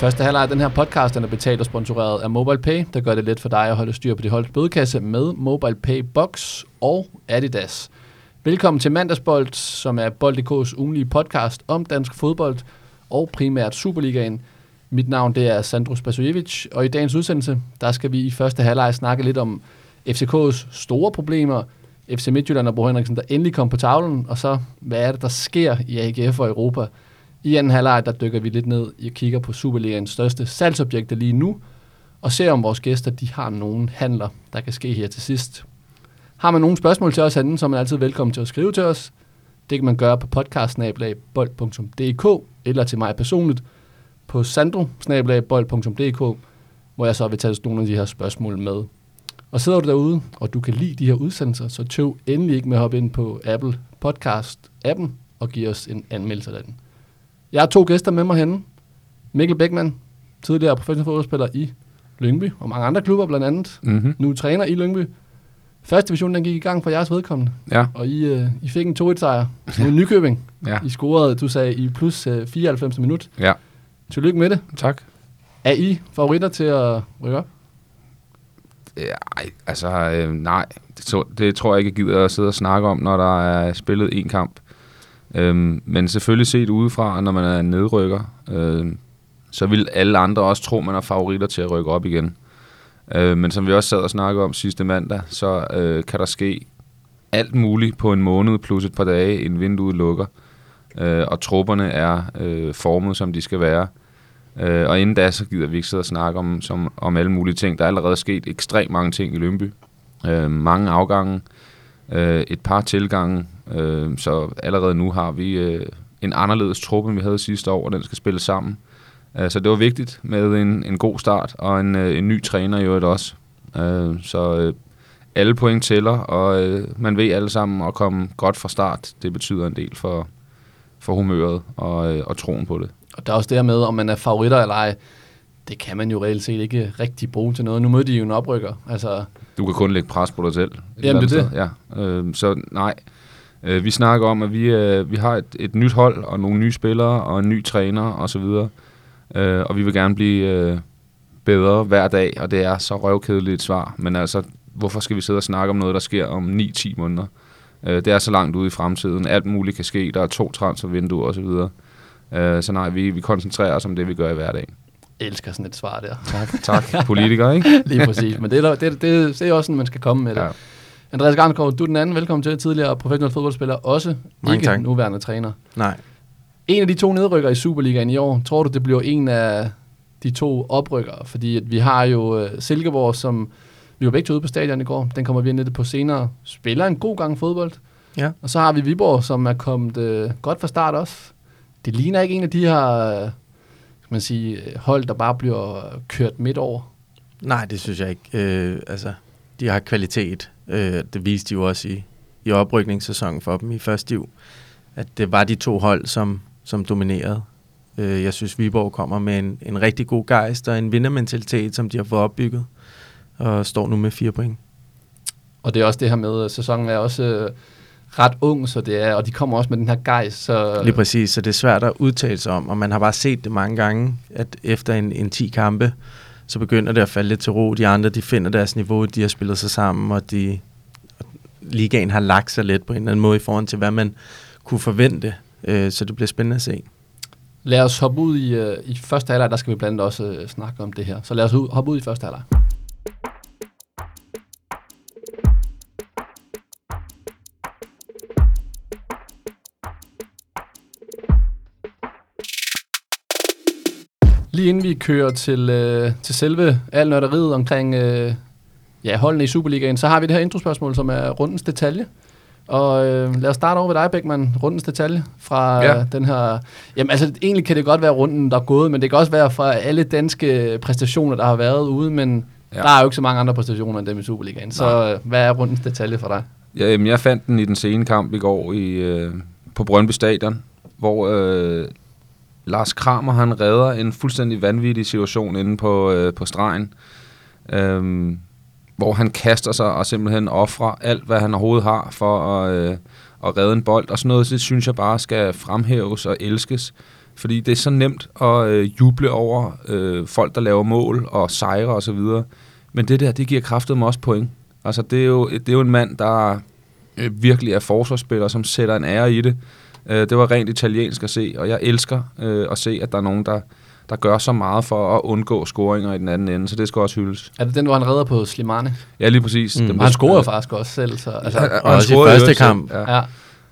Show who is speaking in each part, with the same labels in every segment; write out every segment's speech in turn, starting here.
Speaker 1: Første halvleg af den her podcast den er betalt og sponsoreret af MobilePay, der gør det let for dig at holde styr på dit holds bødekasse med MobilePay Box og Adidas. Velkommen til Mandagsbold, som er Bold.dk's ugenlige podcast om dansk fodbold og primært Superligaen. Mit navn det er Sandro Spasojevic, og i dagens udsendelse der skal vi i første halvleg snakke lidt om FCK's store problemer, FC Midtjylland og Bo Henriksen, der endelig kom på tavlen, og så hvad er det, der sker i AGF og Europa. I anden halvleg, der dykker vi lidt ned og kigger på Superligaens største salgsobjekter lige nu, og ser om vores gæster de har nogen handler, der kan ske her til sidst. Har man nogle spørgsmål til os anden, så er man altid velkommen til at skrive til os. Det kan man gøre på podcastnabelagbold.dk eller til mig personligt på sandro hvor jeg så vil tage nogle af de her spørgsmål med. Og sidder du derude, og du kan lide de her udsendelser, så tøv endelig ikke med at hoppe ind på Apple Podcast-appen og give os en anmeldelse af den. Jeg har to gæster med mig henne. Mikkel Beckmann, tidligere professionel fodboldspiller i Lyngby og mange andre klubber blandt andet.
Speaker 2: Mm-hmm.
Speaker 1: Nu træner i Lyngby. Første division den gik i gang for jeres vedkommende.
Speaker 2: Ja.
Speaker 1: Og I, øh, I fik en 2-1-sejr mod Nykøbing.
Speaker 2: Ja.
Speaker 1: I scorede, du sagde, i plus øh, 94 minut.
Speaker 2: Ja.
Speaker 1: Tillykke med det.
Speaker 2: Tak.
Speaker 1: Er I favoritter til at rykke op?
Speaker 2: Ej, altså, øh, nej. Det, det tror jeg ikke, jeg gider at sidde og snakke om, når der er spillet en kamp. Øhm, men selvfølgelig set udefra, når man er nedrykker, øh, så vil alle andre også tro, man er favoritter til at rykke op igen. Øh, men som vi også sad og snakkede om sidste mandag, så øh, kan der ske alt muligt på en måned plus et par dage, inden vinduet lukker. Øh, og trupperne er øh, formet, som de skal være. Øh, og inden da, så gider vi ikke sidde og snakke om, som, om alle mulige ting. Der er allerede sket ekstremt mange ting i Lønby. Øh, mange afgange, øh, et par tilgange, øh, så allerede nu har vi øh, en anderledes truppe, end vi havde sidste år, og den skal spille sammen. Øh, så det var vigtigt med en, en god start, og en, øh, en ny træner i øvrigt også. Øh, så øh, alle point tæller, og øh, man ved alle sammen at komme godt fra start. Det betyder en del for, for humøret og, øh, og troen på det.
Speaker 1: Og der er også det her med, om man er favoritter eller ej. Det kan man jo reelt set ikke rigtig bruge til noget. Nu mødte de jo en oprykker. Altså,
Speaker 2: Du kan kun lægge pres på dig selv.
Speaker 1: Jamen, det er
Speaker 2: sted. Ja. Øh, så nej. Øh, vi snakker om, at vi, øh, vi har et, et nyt hold, og nogle nye spillere, og en ny træner, og så videre. Øh, og vi vil gerne blive øh, bedre hver dag, og det er så røvkedeligt et svar. Men altså, hvorfor skal vi sidde og snakke om noget, der sker om 9-10 måneder? Øh, det er så langt ude i fremtiden. Alt muligt kan ske. Der er to transfervinduer og så videre. Øh, så nej, vi, vi koncentrerer os om det, vi gør i hverdagen.
Speaker 1: jeg elsker sådan et svar der.
Speaker 2: Tak, tak. Politiker, ikke?
Speaker 1: Lige præcis. Men det er, det, det, det er også sådan, man skal komme med det.
Speaker 2: Ja.
Speaker 1: Andreas Garnskov, du er den anden. Velkommen til. Tidligere professionel fodboldspiller. Også
Speaker 3: Mange
Speaker 1: ikke
Speaker 3: tak.
Speaker 1: nuværende træner.
Speaker 3: Nej.
Speaker 1: En af de to nedrykker i Superligaen i år, tror du, det bliver en af de to oprykkere? Fordi at vi har jo øh, Silkeborg, som vi var begge to ude på stadion i går. Den kommer vi ind lidt på senere. Spiller en god gang fodbold.
Speaker 3: Ja.
Speaker 1: Og så har vi Viborg, som er kommet øh, godt fra start også. Det ligner ikke en af de her øh, skal man sige, hold, der bare bliver kørt midt over.
Speaker 3: Nej, det synes jeg ikke. Øh, altså, de har kvalitet. Øh, det viste de jo også i, i oprykningssæsonen for dem i første div. At det var de to hold, som, som dominerede. Øh, jeg synes, Viborg kommer med en, en rigtig god gejst og en vindermentalitet, som de har fået opbygget. Og står nu med fire point.
Speaker 1: Og det er også det her med, at sæsonen er også øh, ret ung, så det er, og de kommer også med den her gejs. Så,
Speaker 3: Lige præcis, så det er svært at udtale sig om, og man har bare set det mange gange, at efter en, en 10 kampe, så begynder det at falde lidt til ro. De andre, de finder deres niveau, de har spillet sig sammen, og de og ligaen har lagt sig lidt på en eller anden måde i forhold til, hvad man kunne forvente. Øh, så det bliver spændende at se.
Speaker 1: Lad os hoppe ud i, øh, i første halvleg, der skal vi blandt andet også øh, snakke om det her. Så lad os hoppe ud i første halvleg. Lige inden vi kører til, øh, til selve al nørderiet omkring øh, ja, holdene i Superligaen, så har vi det her introspørgsmål, som er rundens detalje. Og øh, lad os starte over ved dig, Beckmann. Rundens detalje fra
Speaker 2: Ja.
Speaker 1: ja. den her... Jamen altså, egentlig kan det godt være runden, der er gået, men det kan også være fra alle danske præstationer, der har været ude, men
Speaker 2: Ja.
Speaker 1: der er jo ikke så mange andre præstationer end dem i Superligaen. Så øh, hvad er rundens detalje for dig?
Speaker 2: Ja, jamen, jeg fandt den i den sene kamp i går i, øh, på Brøndby Stadion, hvor øh, Lars Kramer han redder en fuldstændig vanvittig situation inde på, øh, på stregen, øh, hvor han kaster sig og simpelthen offrer alt, hvad han overhovedet har for at, øh, at redde en bold, og sådan noget, det synes jeg bare skal fremhæves og elskes. Fordi det er så nemt at øh, juble over øh, folk, der laver mål og sejre og så videre. Men det der, det giver kraftet mig også point. Altså, det er jo, det er jo en mand, der øh, virkelig er forsvarsspiller, som sætter en ære i det. Øh, det var rent italiensk at se, og jeg elsker øh, at se, at der er nogen, der, der gør så meget for at undgå scoringer i den anden ende, så det skal også hyldes.
Speaker 1: Er det den, hvor han redder på Slimane?
Speaker 2: Ja, lige præcis.
Speaker 3: Mm.
Speaker 2: Dem,
Speaker 1: Og han scorer jo faktisk også selv. Så, altså,
Speaker 2: Ja,
Speaker 3: Og også i
Speaker 2: scorede
Speaker 3: første kamp.
Speaker 2: Ja.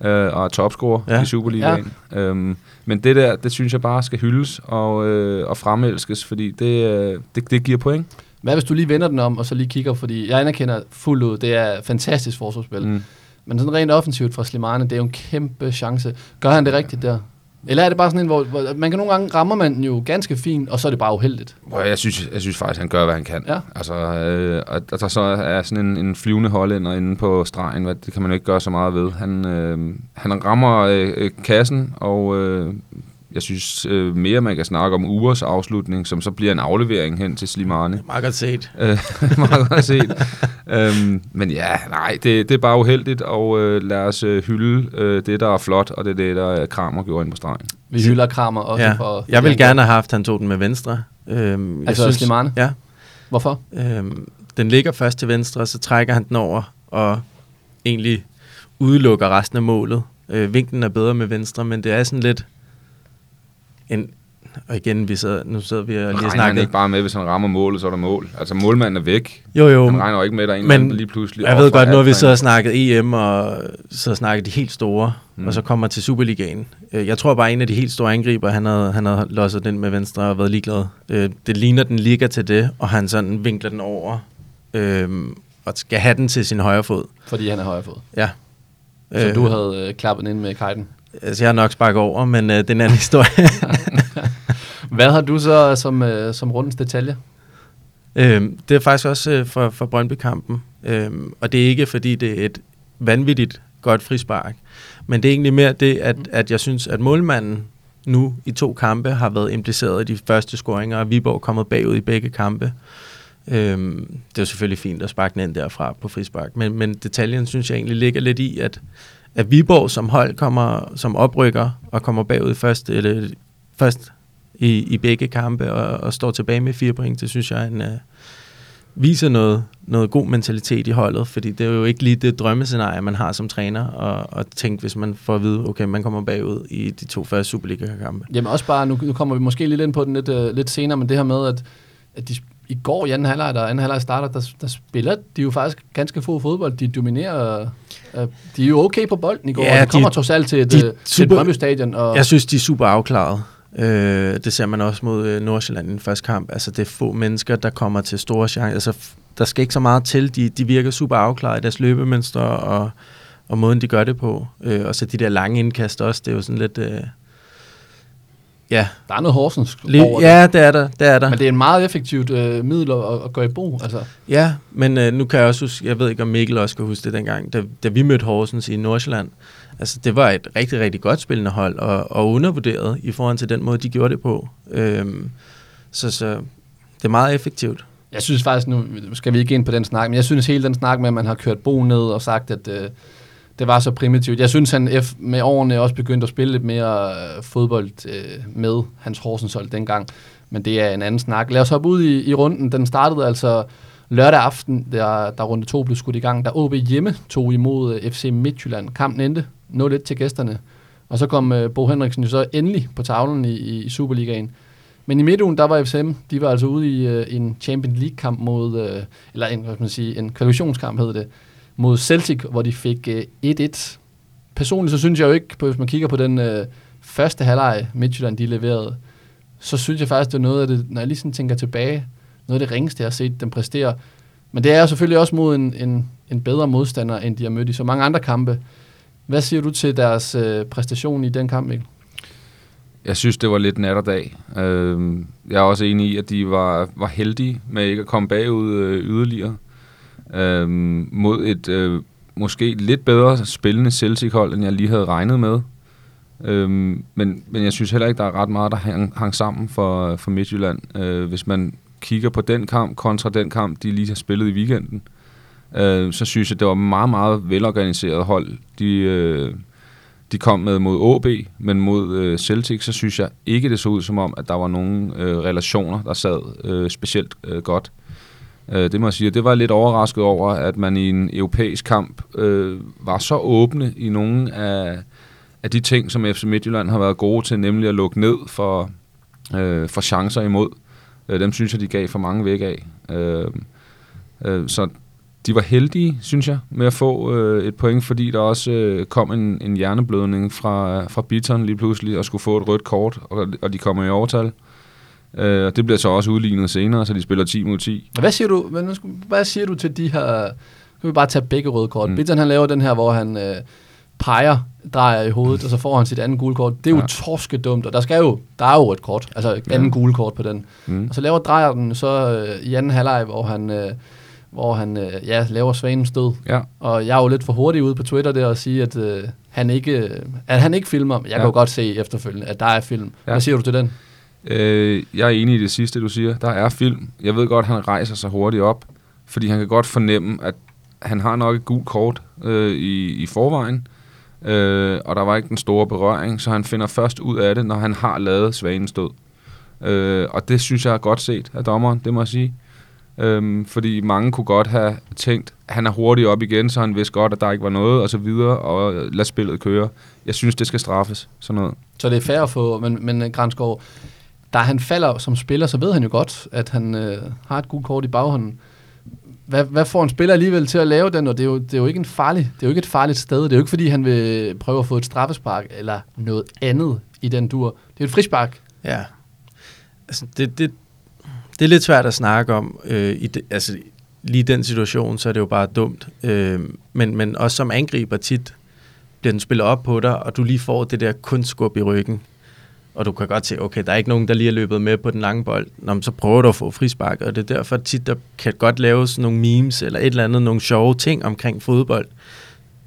Speaker 1: ja.
Speaker 2: øh, og er topscorer. Ja. i Superligaen. Ja. Øhm, men det der, det synes jeg bare skal hyldes og, øh, og fremelskes, fordi det, øh, det, det giver point.
Speaker 1: Hvad hvis du lige vender den om, og så lige kigger, fordi jeg anerkender fuldt ud, det er fantastisk forsvarsspil. Mm. Men sådan rent offensivt fra Slimane, det er jo en kæmpe chance. Gør han det rigtigt der? Eller er det bare sådan en, hvor, hvor man kan nogle gange rammer man den jo ganske fint, og så er det bare uheldigt.
Speaker 2: Hvor jeg synes, jeg synes faktisk, han gør, hvad han kan.
Speaker 1: Ja.
Speaker 2: Altså, øh, og at der så er sådan en, en flyvende hollænder inde på stregen, hvad, det kan man jo ikke gøre så meget ved. Han, øh, han rammer øh, øh, kassen, og øh, jeg synes øh, mere, man kan snakke om ugers afslutning, som så bliver en aflevering hen til Slimane.
Speaker 3: Meget godt set.
Speaker 2: Øh, meget godt set. øhm, men ja, nej, det, det er bare uheldigt, og øh, lad os øh, hylde øh, det, der er flot, og det er det, der er Kramer gjorde ind på stregen.
Speaker 1: Vi hylder Kramer også
Speaker 3: Ja.
Speaker 1: for...
Speaker 3: Jeg vil gerne have haft, at han tog den med venstre. Øhm, jeg
Speaker 1: Altså Slimane?
Speaker 3: Ja.
Speaker 1: Hvorfor?
Speaker 3: Øhm, den ligger først til venstre, og så trækker han den over, og egentlig udelukker resten af målet. Øh, vinklen er bedre med venstre, men det er sådan lidt en... Og igen, vi sidder, nu sidder vi og lige
Speaker 2: Regner han ikke bare med, hvis han rammer målet, så er der mål. Altså målmanden er væk.
Speaker 3: Jo, jo.
Speaker 2: Han regner jo ikke med, at der er en
Speaker 3: men
Speaker 2: lige pludselig.
Speaker 3: Jeg ved godt, nu har vi siddet og snakket EM, og så snakket de helt store,
Speaker 2: Mm.
Speaker 3: og så kommer til Superligaen. Øh, Jeg tror bare, en af de helt store angriber, han havde, han havde losset den med venstre og været ligeglad. Øh, Det ligner, den ligger til det, og han sådan vinkler den over, øhm, og skal have den til sin højre fod.
Speaker 1: Fordi han er højre fod.
Speaker 3: Ja.
Speaker 1: Så
Speaker 3: Øh,
Speaker 1: du havde øh, klappet den ind med kajten.
Speaker 3: Altså, jeg har nok sparket over, men øh, det er en anden historie.
Speaker 1: Hvad har du så som, øh, som rundens detalje?
Speaker 3: øhm, det er faktisk også øh, for, for Brøndby-kampen, øhm, og det er ikke, fordi det er et vanvittigt godt frispark, men det er egentlig mere det, at, at jeg synes, at målmanden nu i to kampe har været impliceret i de første scoringer, og Viborg er kommet bagud i begge kampe. Øhm, det er jo selvfølgelig fint at sparke den ind derfra på frispark, men, men detaljen synes jeg egentlig ligger lidt i, at, at Viborg som hold kommer som oprykker og kommer bagud i første, eller først i, i begge kampe og, og står tilbage med fire point, det synes jeg en, uh, viser noget, noget god mentalitet i holdet, fordi det er jo ikke lige det drømmescenarie, man har som træner, og, og tænke, hvis man får at vide, okay, man kommer bagud i de to første Superliga-kampe.
Speaker 1: Jamen også bare, nu, nu kommer vi måske lidt ind på den lidt, uh, lidt senere, men det her med, at, at de, i går i anden halvleg, der anden halvleg starter, der, der spiller de jo faktisk ganske få fodbold. De dominerer. Øh, de er jo okay på bolden i går,
Speaker 3: Ja,
Speaker 1: og de kommer
Speaker 3: de-
Speaker 1: trods alt til et,
Speaker 3: de
Speaker 1: til et
Speaker 3: super-
Speaker 1: Brøndby Stadion. Og,
Speaker 3: Jeg synes, de er super afklaret. Øh, det ser man også mod øh, Nordsjælland i den første kamp. Altså, det er få mennesker, der kommer til store chancer. Altså, der skal ikke så meget til. De, de virker super afklaret i deres løbemønstre og, og måden, de gør det på. Øh, og så de der lange indkast også, det er jo sådan lidt... Øh, ja,
Speaker 1: der er noget Horsens
Speaker 3: lige,
Speaker 1: over det.
Speaker 3: ja, det er der. Det er der.
Speaker 1: Men det er en meget effektivt øh, middel at, at gå i brug. Altså.
Speaker 3: Ja, men øh, nu kan jeg også huske, jeg ved ikke, om Mikkel også kan huske det dengang, da, da vi mødte Horsens i Nordsjælland. Altså, det var et rigtig, rigtig godt spillende hold, og, og undervurderet i forhold til den måde, de gjorde det på. Øhm, så, så det er meget effektivt.
Speaker 1: Jeg synes faktisk, nu skal vi ikke ind på den snak, men jeg synes hele den snak med, at man har kørt Bo ned og sagt, at øh, det var så primitivt. Jeg synes, han F med årene også begyndte at spille lidt mere øh, fodbold øh, med hans Horsensold dengang. Men det er en anden snak. Lad os hoppe ud i, i runden. Den startede altså lørdag aften, der, der runde to blev skudt i gang. Der OB hjemme tog imod øh, FC Midtjylland. Kampen endte 0-1 til gæsterne. Og så kom øh, Bo Henriksen jo så endelig på tavlen i, i, i Superligaen. Men i midtugen, der var FCM, de var altså ude i øh, en Champions League-kamp mod, øh, eller en, hvad skal man sige, en kvalifikationskamp hed det, mod Celtic, hvor de fik øh, 1-1. Personligt så synes jeg jo ikke, på, hvis man kigger på den øh, første halvleg, Midtjylland de leverede, så synes jeg faktisk, det er noget af det, når jeg lige sådan tænker tilbage, noget af det ringeste, jeg har set dem præstere. Men det er jo selvfølgelig også mod en, en, en bedre modstander, end de har mødt i så mange andre kampe. Hvad siger du til deres øh, præstation i den kamp, Mikkel?
Speaker 2: Jeg synes, det var lidt nat og dag. Øh, jeg er også enig i, at de var, var heldige med ikke at komme bagud øh, yderligere. Øh, mod et øh, måske lidt bedre spillende Celtic-hold, end jeg lige havde regnet med. Øh, men, men jeg synes heller ikke, der er ret meget, der hang, hang sammen for, for Midtjylland. Øh, hvis man kigger på den kamp kontra den kamp, de lige har spillet i weekenden, øh, så synes jeg, det var meget, meget velorganiseret hold. De, øh, de kom med mod AB, men mod øh, Celtic, så synes jeg ikke, det så ud som om, at der var nogen øh, relationer, der sad øh, specielt øh, godt. Øh, Øh, det må jeg sige. Det var jeg lidt overrasket over, at man i en europæisk kamp øh, var så åbne i nogle af, af de ting, som FC Midtjylland har været gode til, nemlig at lukke ned for, øh, for chancer imod. Øh, dem synes jeg, de gav for mange væk af. Øh, øh, så de var heldige, synes jeg, med at få øh, et point, fordi der også øh, kom en, en hjerneblødning fra, fra Biton lige pludselig, og skulle få et rødt kort, og, og de kommer i overtal. Øh, og det bliver så også udlignet senere, så de spiller 10 mod 10.
Speaker 1: Hvad siger du, men hvad siger du til de her... Nu kan vi bare tage begge røde kort. Mm. Bittern, han laver den her, hvor han øh, peger, drejer i hovedet, og så får han sit andet gule kort. Det er jo
Speaker 2: Ja.
Speaker 1: torskedumt, og der, skal jo, der er jo et kort, altså et andet
Speaker 2: Ja.
Speaker 1: gule kort på den.
Speaker 2: Mm.
Speaker 1: Og så laver drejer den så øh, i anden halvleg, hvor han, øh, hvor han øh, ja, laver svanen stød.
Speaker 2: Ja,
Speaker 1: Og jeg er jo lidt for hurtig ude på Twitter der og sige, at, øh, han, ikke, øh, at han ikke filmer. Jeg ja. Kan jo godt se efterfølgende, at der er film. Ja. Hvad siger du til den?
Speaker 2: Øh, jeg er enig i det sidste, du siger. Der er film. Jeg ved godt, at han rejser sig hurtigt op, fordi han kan godt fornemme, at han har nok et gult kort øh, i, i forvejen, øh, og der var ikke den store berøring, så han finder først ud af det, når han har lavet svanen stød. Øh, og det synes jeg er godt set af dommeren, det må jeg sige. Øhm, fordi mange kunne godt have tænkt, at han er hurtigt op igen, så han vidste godt, at der ikke var noget, og så videre, og lad spillet køre. Jeg synes, det skal straffes, sådan noget.
Speaker 1: Så det er fair at få, men, men øh, Granskov, da han falder som spiller, så ved han jo godt, at han øh, har et gult kort i baghånden. Hvad, hvad får en spiller alligevel til at lave den? Og det er, jo, det er jo ikke en farlig, det er jo ikke et farligt sted. Det er jo ikke, fordi han vil prøve at få et straffespark eller noget andet i den dur. Det er et frispark.
Speaker 3: Ja. Altså, det, det, det er lidt svært at snakke om. Øh, i de, altså, lige i den situation, så er det jo bare dumt. Øh, men, men også som angriber tit bliver den spillet op på dig, og du lige får det der kunstskub i ryggen. Og du kan godt se, okay, der er ikke nogen, der lige er løbet med på den lange bold. Nå, men så prøver du at få frispark, og det er derfor tit, der kan godt laves nogle memes eller et eller andet, nogle sjove ting omkring fodbold.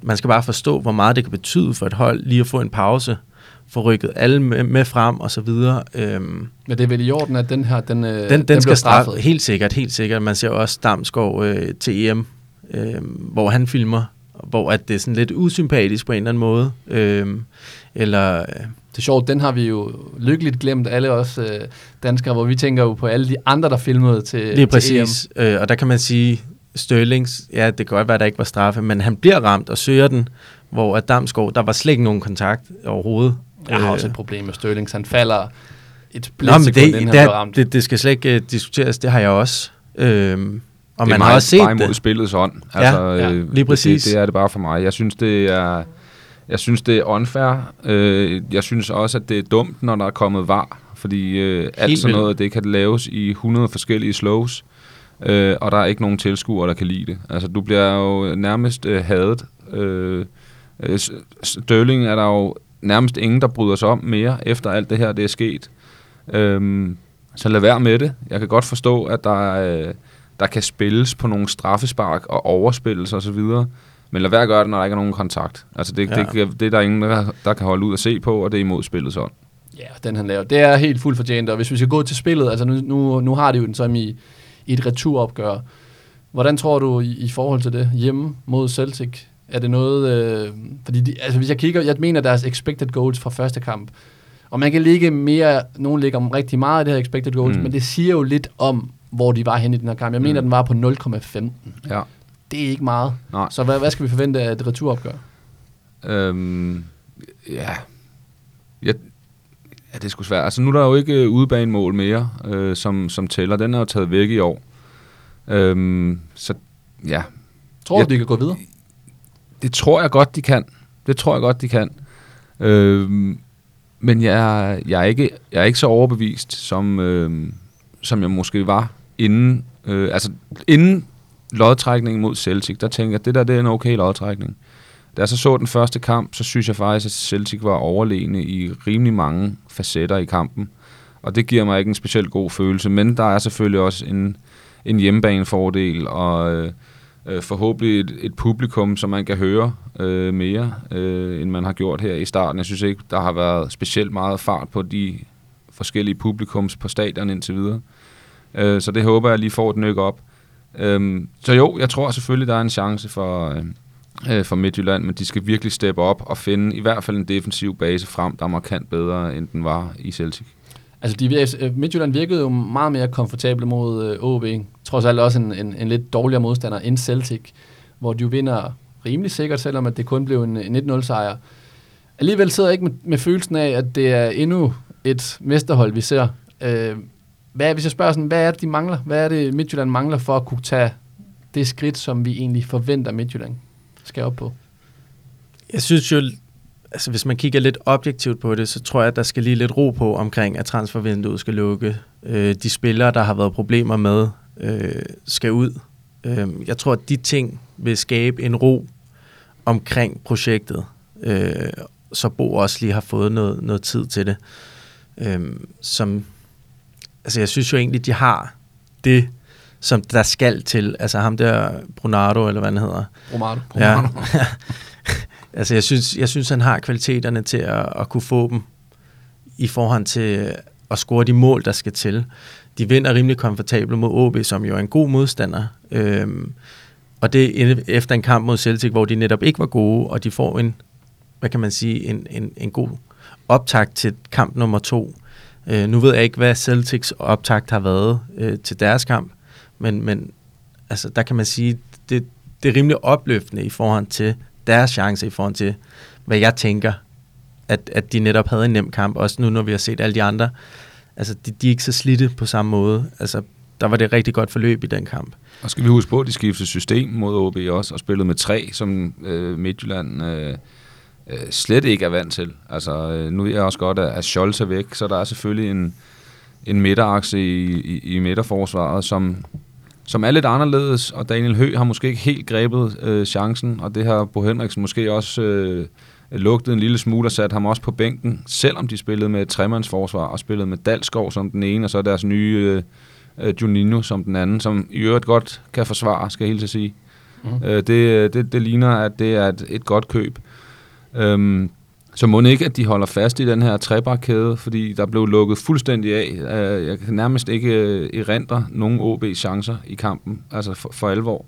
Speaker 3: Man skal bare forstå, hvor meget det kan betyde for et hold lige at få en pause, få rykket alle med, med frem og så videre. Øhm,
Speaker 1: Men det er vel i orden, at den her, den, øh,
Speaker 3: den, den,
Speaker 1: bliver
Speaker 3: skal straffe. Helt sikkert, helt sikkert. Man ser også Damsgaard øh, til EM, øh, hvor han filmer, hvor at det er sådan lidt usympatisk på en eller anden måde. Øh, eller,
Speaker 1: Det er sjovt, den har vi jo lykkeligt glemt, alle os øh, danskere, hvor vi tænker jo på alle de andre, der filmede til,
Speaker 3: lige
Speaker 1: til
Speaker 3: præcis. Øh, og der kan man sige, Sterlings, ja, det kan godt være, at der ikke var straffe, men han bliver ramt og søger den, hvor at Damsgaard, der var slet ikke nogen kontakt overhovedet.
Speaker 1: EM. Jeg har også
Speaker 3: Øh,
Speaker 1: et problem med Sterling, han falder et splitsekund,
Speaker 3: det,
Speaker 1: inden han ramt.
Speaker 3: det, det skal slet ikke uh, diskuteres, det har jeg også. Øhm, og
Speaker 2: det
Speaker 3: man
Speaker 2: er
Speaker 3: har
Speaker 2: meget
Speaker 3: også set
Speaker 2: bare imod
Speaker 3: det.
Speaker 2: spillets ånd.
Speaker 3: Ja,
Speaker 2: Altså,
Speaker 1: ja,
Speaker 2: øh,
Speaker 3: lige præcis.
Speaker 2: Det, det er det bare for mig. Jeg synes, det er, jeg synes, det er unfair. Øh, jeg synes også, at det er dumt, når der er kommet var. Fordi øh, alt sådan noget, det kan laves i 100 forskellige slows. Øh, og der er ikke nogen tilskuere, der kan lide det. Altså, du bliver jo nærmest øh, hadet. Øh, øh, Sterling er der jo nærmest ingen, der bryder sig om mere, efter alt det her, det er sket. Øhm, så lad være med det. Jeg kan godt forstå, at der, øh, der kan spilles på nogle straffespark og overspilles osv., men lad være at gøre det, når der ikke er nogen kontakt. Altså det,
Speaker 3: Ja.
Speaker 2: det, det, det er der ingen, der, der kan holde ud og se på, og det er imod spillets ånd.
Speaker 1: Ja, den han laver. Det er helt fuldt fortjent, og hvis vi skal gå til spillet, altså nu, nu, nu har de jo den som i, i et returopgør. Hvordan tror du i, i forhold til det hjemme mod Celtic? Er det noget, øh, fordi de, altså hvis jeg kigger, jeg mener deres expected goals fra første kamp, og man kan ligge mere, nogen ligger om rigtig meget i det her expected goals, mm.
Speaker 2: Mm.
Speaker 1: men det siger jo lidt om, hvor de var henne i den her kamp. Jeg mener,
Speaker 2: Mm.
Speaker 1: den var på 0,15.
Speaker 2: Ja.
Speaker 1: Det er ikke meget.
Speaker 2: Nej.
Speaker 1: Så hvad, hvad skal vi forvente af et returopgør?
Speaker 2: Øhm, ja. ja. Ja, det er sgu svært. Altså, nu er der jo ikke øh, udebanemål mere, øh, som, som tæller. Den er jo taget væk i år. Øhm, så ja,
Speaker 1: Tror du, de kan gå videre?
Speaker 2: det tror jeg godt, de kan. Det tror jeg godt, de kan. Øhm, men jeg, jeg, er ikke, jeg er ikke så overbevist, som, øhm, som jeg måske var inden. Øh, altså, inden lodtrækningen mod Celtic, der tænker jeg, at det der det er en okay lodtrækning. Da jeg så så den første kamp, så synes jeg faktisk, at Celtic var overlegne i rimelig mange facetter i kampen. Og det giver mig ikke en specielt god følelse, men der er selvfølgelig også en, en hjemmebanefordel, og øh, øh, forhåbentlig et, et publikum, som man kan høre øh, mere, øh, end man har gjort her i starten. Jeg synes ikke, der har været specielt meget fart på de forskellige publikums på stadion indtil videre. Øh, så det håber jeg lige får et nyk op. Øhm, så jo, jeg tror selvfølgelig, der er en chance for, øh, øh, for Midtjylland, men de skal virkelig steppe op og finde i hvert fald en defensiv base frem, der er markant bedre, end den var i Celtic.
Speaker 1: Altså, de, øh, Midtjylland virkede jo meget mere komfortable mod øh, OB. Trods alt også en, en, en lidt dårligere modstander end Celtic, hvor de jo vinder rimelig sikkert, selvom at det kun blev en, en 1-0-sejr. Alligevel sidder jeg ikke med, med følelsen af, at det er endnu et mesterhold, vi ser. Øh, hvad, hvis jeg spørger sådan, hvad er det, de mangler? Hvad er det, Midtjylland mangler for at kunne tage det skridt, som vi egentlig forventer, Midtjylland skal op på?
Speaker 3: Jeg synes jo, altså hvis man kigger lidt objektivt på det, så tror jeg, at der skal lige lidt ro på omkring, at transfervinduet skal lukke. Øh, de spillere, der har været problemer med, øh, skal ud. Øh, jeg tror, at de ting vil skabe en ro omkring projektet, øh, så Bo også lige har fået noget, noget tid til det. Øh, som, altså jeg synes jo egentlig, de har det, som der skal til. Altså ham der, Brunardo, eller hvad han hedder.
Speaker 1: Brunardo.
Speaker 3: Ja. altså jeg synes, jeg synes, han har kvaliteterne til at, at kunne få dem i forhold til at score de mål, der skal til. De vinder rimelig komfortabelt mod OB, som jo er en god modstander. Øhm, og det efter en kamp mod Celtic, hvor de netop ikke var gode, og de får en, hvad kan man sige, en, en, en god optakt til kamp nummer to. Øh, nu ved jeg ikke, hvad Celtics optakt har været øh, til deres kamp, men, men altså, der kan man sige, det, det er rimelig opløftende i forhold til deres chance, i forhold til, hvad jeg tænker, at, at de netop havde en nem kamp, også nu, når vi har set alle de andre. Altså, de, de er ikke så slidte på samme måde. Altså, der var det et rigtig godt forløb i den kamp.
Speaker 2: Og skal vi huske på, at de skiftede system mod OB også, og spillede med tre, som øh, Midtjylland øh, øh, slet ikke er vant til. Altså, øh, nu er jeg også godt, at Scholz er væk, så der er selvfølgelig en, en midterakse i, i, i midterforsvaret, som, som er lidt anderledes, og Daniel Hø har måske ikke helt grebet øh, chancen, og det har Bo Henriksen måske også øh, lugtet en lille smule og sat ham også på bænken, selvom de spillede med et tremandsforsvar og spillede med Dalskov som den ene, og så deres nye øh, øh, Juninho som den anden, som i øvrigt godt kan forsvare, skal jeg helt at sige. Mm. Øh, det, det, det ligner, at det er et, et godt køb. Øhm, så må ikke, at de holder fast i den her trebarkæde, fordi der blev lukket fuldstændig af. Øh, jeg kan nærmest ikke øh, erindre nogen OB-chancer i kampen, altså for, for alvor.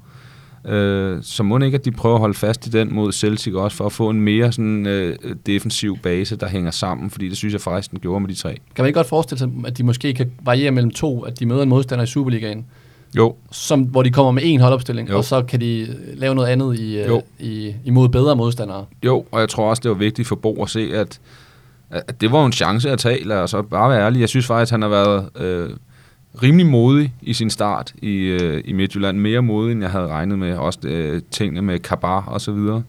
Speaker 2: Øh, så må ikke, at de prøver at holde fast i den mod Celtic også, for at få en mere sådan, øh, defensiv base, der hænger sammen, fordi det synes jeg faktisk, den gjorde med de tre.
Speaker 1: Kan man ikke godt forestille sig, at de måske kan variere mellem to, at de møder en modstander i Superligaen,
Speaker 2: jo.
Speaker 1: Som, hvor de kommer med en holdopstilling, jo. og så kan de lave noget andet i, jo. i, imod bedre modstandere.
Speaker 2: Jo, og jeg tror også, det var vigtigt for Bo at se, at, at det var en chance at tage. Lad os bare være ærlig. Jeg synes faktisk, at han har været øh, rimelig modig i sin start i, øh, i Midtjylland. Mere modig, end jeg havde regnet med. Også øh, tingene med Kabar og så videre.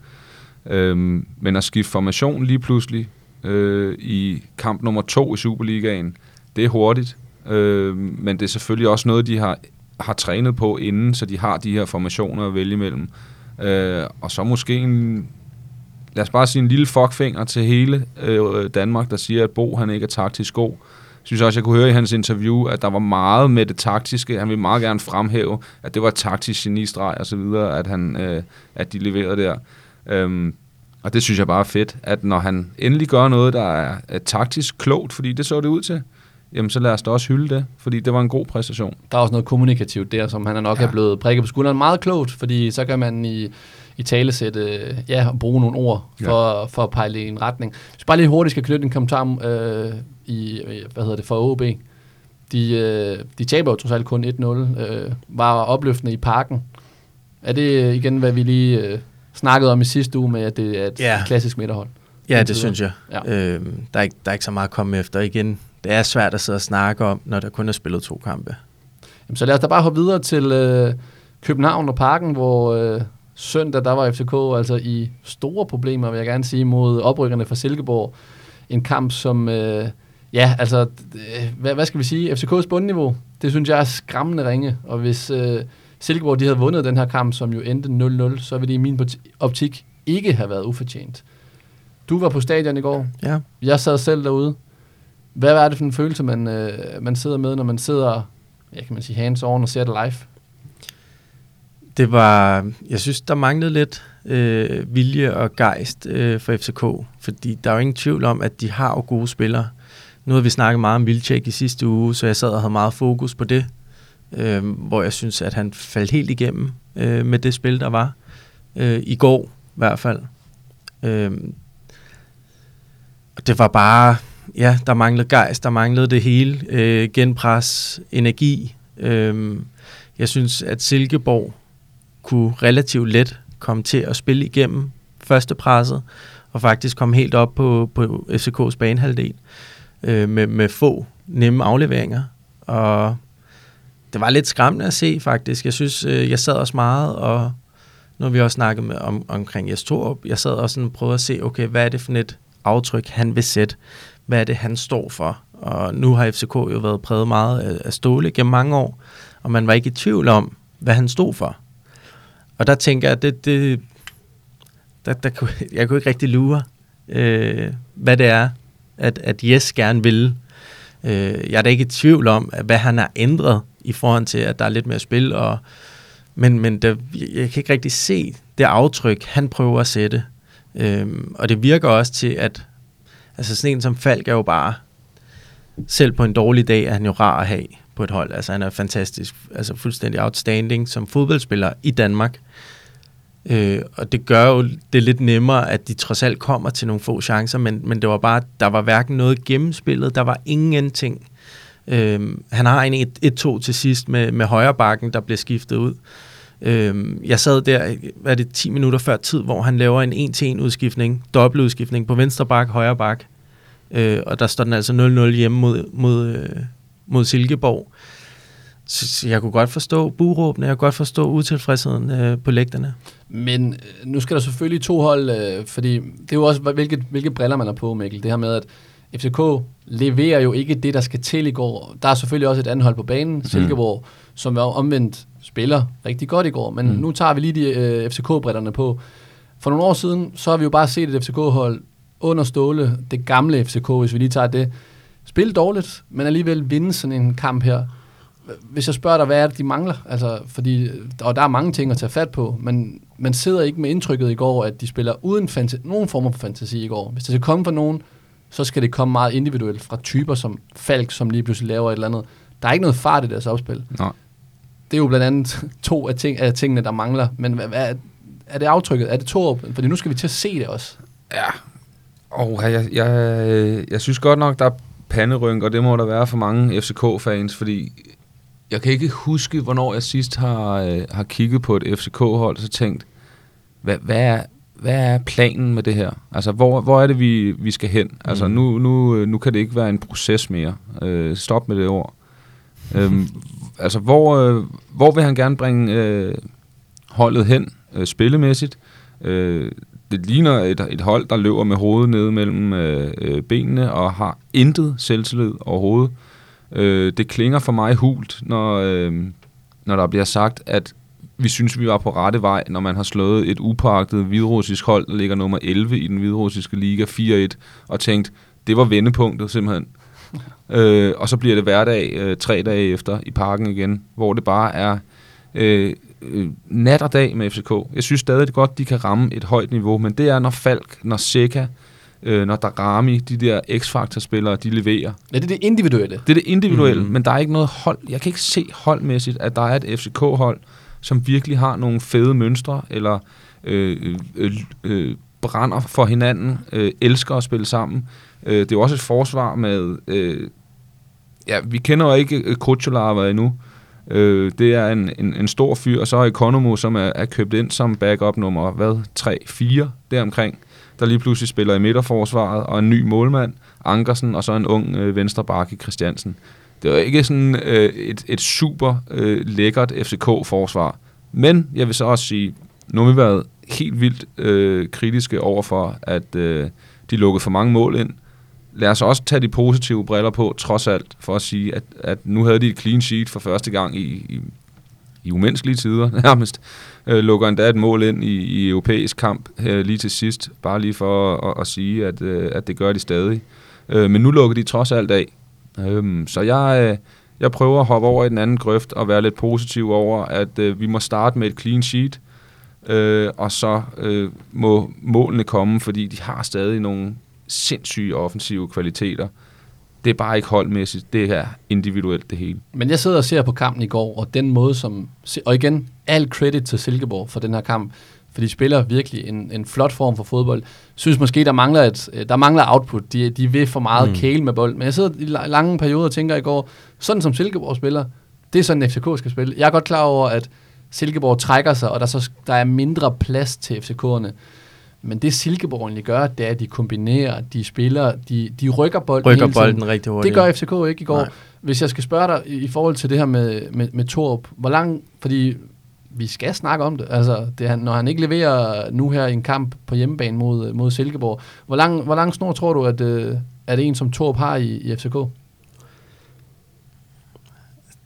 Speaker 2: Øhm, men at skifte formation lige pludselig øh, i kamp nummer to i Superligaen, det er hurtigt. Øh, men det er selvfølgelig også noget, de har har trænet på inden, så de har de her formationer at vælge imellem. Øh, og så måske en, lad os bare sige en lille fuckfinger til hele øh, Danmark, der siger, at Bo han ikke er taktisk god. Jeg synes også, jeg kunne høre i hans interview, at der var meget med det taktiske. Han ville meget gerne fremhæve, at det var et taktisk genistreg og så videre, at, han, øh, at de leverede der. Øhm, og det synes jeg bare er fedt, at når han endelig gør noget, der er, er taktisk klogt, fordi det så det ud til, jamen så lad os da også hylde det, fordi det var en god præstation.
Speaker 1: Der er også noget kommunikativt der, som han er nok ja. er blevet prikket på skulderen. Meget klogt, fordi så kan man i, i tale sætte, ja, og bruge nogle ord for, ja. for at pejle i en retning. Hvis bare lige hurtigt skal knytte en kommentar øh, i, hvad hedder det, for OB. De, øh, de taber jo trods alt kun 1-0. Øh, var opløftende i parken. Er det igen, hvad vi lige øh, snakkede om i sidste uge med, at det er et ja. klassisk midterhold?
Speaker 3: Ja, det synes jeg. Ja. Øh, der, er ikke, der er ikke så meget at komme efter. Igen, det er svært at sidde og snakke om, når der kun er spillet to kampe.
Speaker 1: Jamen, så lad os da bare hoppe videre til øh, København og Parken, hvor øh, søndag der var FCK altså i store problemer, vil jeg gerne sige, mod oprykkerne fra Silkeborg. En kamp, som... Øh, ja, altså, øh, hvad, hvad skal vi sige? FCK's bundniveau, det synes jeg er skræmmende ringe. Og hvis øh, Silkeborg de havde vundet den her kamp, som jo endte 0-0, så ville det i min optik ikke have været ufortjent. Du var på stadion i går.
Speaker 3: Ja.
Speaker 1: Jeg sad selv derude. Hvad er det for en følelse, man, øh, man sidder med, når man sidder, ja, kan man sige, hands on og ser det live?
Speaker 3: Det var, jeg synes, der manglede lidt øh, vilje og gejst øh, for FCK, fordi der er jo ingen tvivl om, at de har jo gode spillere. Nu har vi snakket meget om Vilcek i sidste uge, så jeg sad og havde meget fokus på det, øh, hvor jeg synes, at han faldt helt igennem øh, med det spil, der var. Øh, I går i hvert fald. Øh, det var bare, ja, der manglede gejst, der manglede det hele. Øh, genpres, energi. Øh, jeg synes, at Silkeborg kunne relativt let komme til at spille igennem første presset, og faktisk komme helt op på, på FCK's banehalvdel øh, med, med få nemme afleveringer. Og det var lidt skræmmende at se, faktisk. Jeg synes, øh, jeg sad også meget, og når vi også snakket med, om, omkring Jes Torup, jeg sad også sådan og prøvede at se, okay, hvad er det for et aftryk, han vil sætte? Hvad er det, han står for? Og nu har FCK jo været præget meget af, Ståle gennem mange år, og man var ikke i tvivl om, hvad han stod for. Og der tænker jeg, det, det, der, der kunne, jeg kunne ikke rigtig lure, øh, hvad det er, at, at Jes gerne vil. Øh, jeg er da ikke i tvivl om, at hvad han har ændret i forhold til, at der er lidt mere spil, og, men, men der, jeg kan ikke rigtig se det aftryk, han prøver at sætte. Øh, og det virker også til, at altså sådan en som Falk er jo bare, selv på en dårlig dag, er han jo rar at have på et hold. Altså han er fantastisk, altså fuldstændig outstanding som fodboldspiller i Danmark. Øh, og det gør jo det lidt nemmere, at de trods alt kommer til nogle få chancer, men, men det var bare, der var hverken noget gennemspillet, der var ingenting. Øh, han har en 1-2 til sidst med, med højre bakken, der bliver skiftet ud. Øh, jeg sad der, hvad det, 10 minutter før tid, hvor han laver en 1-1 udskiftning, dobbeltudskiftning på venstre bak, højre bak. Øh, og der står den altså 0-0 hjemme mod, mod, øh, mod Silkeborg. Så jeg kunne godt forstå buråbene, jeg kunne godt forstå utilfredsheden øh, på lægterne.
Speaker 1: Men øh, nu skal der selvfølgelig to hold, øh, fordi det er jo også, hvilke, hvilke briller man er på, Mikkel. Det her med, at FCK leverer jo ikke det, der skal til i går. Der er selvfølgelig også et andet hold på banen, mm. Silkeborg, som er omvendt spiller rigtig godt i går. Men mm. nu tager vi lige de øh, FCK-brillerne på. For nogle år siden, så har vi jo bare set et FCK-hold under Ståle, det gamle FCK, hvis vi lige tager det, spille dårligt, men alligevel vinde sådan en kamp her hvis jeg spørger dig, hvad er det, de mangler? Altså, fordi, og der er mange ting at tage fat på, men man sidder ikke med indtrykket i går, at de spiller uden fanta- nogen former for fantasi i går. Hvis det skal komme fra nogen, så skal det komme meget individuelt fra typer som Falk, som lige pludselig laver et eller andet. Der er ikke noget fart i deres opspil.
Speaker 2: Nej.
Speaker 1: Det er jo blandt andet to af, ting, af tingene, der mangler. Men hvad, hvad, er det aftrykket? Er det to Fordi nu skal vi til at se det også.
Speaker 2: Ja. Og jeg, jeg, jeg synes godt nok, der er panderynk, og det må der være for mange FCK-fans, fordi jeg kan ikke huske, hvornår jeg sidst har, øh, har kigget på et FCK-hold, så tænkt, hvad, hvad, er, hvad er planen med det her? Altså, hvor, hvor er det, vi, vi skal hen? Altså, mm. nu, nu, øh, nu kan det ikke være en proces mere. Øh, stop med det ord øhm, altså, hvor, øh, hvor vil han gerne bringe øh, holdet hen øh, spillemæssigt? Øh, det ligner et, et hold, der løber med hovedet nede mellem øh, øh, benene og har intet selvtillid overhovedet. Øh, det klinger for mig hult, når, øh, når der bliver sagt, at vi synes, vi var på rette vej, når man har slået et upagtet hvidrussisk hold, der ligger nummer 11 i den hvidrussiske liga 4-1, og tænkt, det var vendepunktet simpelthen. øh, og så bliver det hverdag øh, tre dage efter i parken igen, hvor det bare er øh, øh, nat og dag med FCK. Jeg synes stadig det godt, de kan ramme et højt niveau, men det er, når Falk, når Seca, øh, når Darami, de der X-Factor-spillere, de leverer.
Speaker 1: Ja, det er det individuelle.
Speaker 2: Det er det individuelle, mm. men der er ikke noget hold. Jeg kan ikke se holdmæssigt, at der er et FCK-hold, som virkelig har nogle fede mønstre, eller øh, øh, øh, brænder for hinanden, øh, elsker at spille sammen. Øh, det er også et forsvar med... Øh, ja, vi kender jo ikke øh, endnu. Øh, det er en, en, en stor fyr, og så er Economo, som er, er købt ind som backup nummer, hvad, 3-4 deromkring der lige pludselig spiller i midterforsvaret, og en ny målmand, Ankersen, og så en ung øh, venstre Christiansen. Det var ikke sådan øh, et, et super øh, lækkert FCK-forsvar. Men jeg vil så også sige, nu har vi været helt vildt øh, kritiske over for, at øh, de lukkede for mange mål ind. Lad os også tage de positive briller på, trods alt, for at sige, at, at nu havde de et clean sheet for første gang i, i, i umenneskelige tider nærmest øh, lukker endda et mål ind i, i europæisk kamp øh, lige til sidst, bare lige for at, at sige, at, øh, at det gør de stadig. Øh, men nu lukker de trods alt af. Øh, så jeg, øh, jeg prøver at hoppe over i den anden grøft og være lidt positiv over, at øh, vi må starte med et clean sheet, øh, og så øh, må målene komme, fordi de har stadig nogle sindssyge offensive kvaliteter. Det er bare ikke holdmæssigt, det er individuelt det hele.
Speaker 1: Men jeg sidder og ser på kampen i går, og den måde som... Og igen, al credit til Silkeborg for den her kamp. for de spiller virkelig en, en flot form for fodbold. Synes måske, der mangler, et, øh, der mangler output. De, de vil for meget mm. kæle med bold. Men jeg sidder i lange perioder og tænker i går, sådan som Silkeborg spiller, det er sådan, FCK skal spille. Jeg er godt klar over, at Silkeborg trækker sig, og der, så, der er mindre plads til FCK'erne. Men det Silkeborg egentlig gør, det er, at de kombinerer, de spiller, de, de rykker bolden
Speaker 3: Rykker bolden rigtig hurtigt.
Speaker 1: Det gør FCK ikke i går. Nej. Hvis jeg skal spørge dig i, forhold til det her med, med, med Torp, hvor lang, fordi vi skal snakke om det, altså det, når han ikke leverer nu her i en kamp på hjemmebane mod, mod Silkeborg, hvor lang, hvor lang snor tror du, at, øh, at en som Torp har i, i FCK?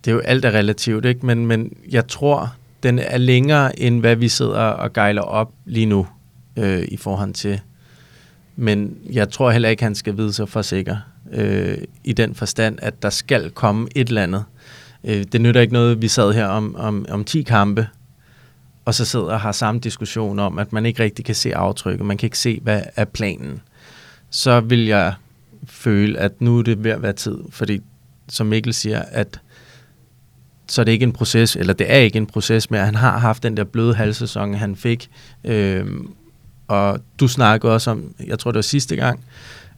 Speaker 3: Det er jo alt er relativt, ikke? Men, men jeg tror, den er længere, end hvad vi sidder og gejler op lige nu øh, i forhold til. Men jeg tror heller ikke, han skal vide sig for sikker øh, i den forstand, at der skal komme et eller andet. Øh, det nytter ikke noget, vi sad her om, om, om 10 kampe, og så sidder og har samme diskussion om, at man ikke rigtig kan se aftrykket, man kan ikke se, hvad er planen. Så vil jeg føle, at nu er det ved at være tid, fordi som Mikkel siger, at så er det ikke en proces, eller det er ikke en proces men han har haft den der bløde halvsæson, han fik. øh, og du snakkede også om, jeg tror det var sidste gang,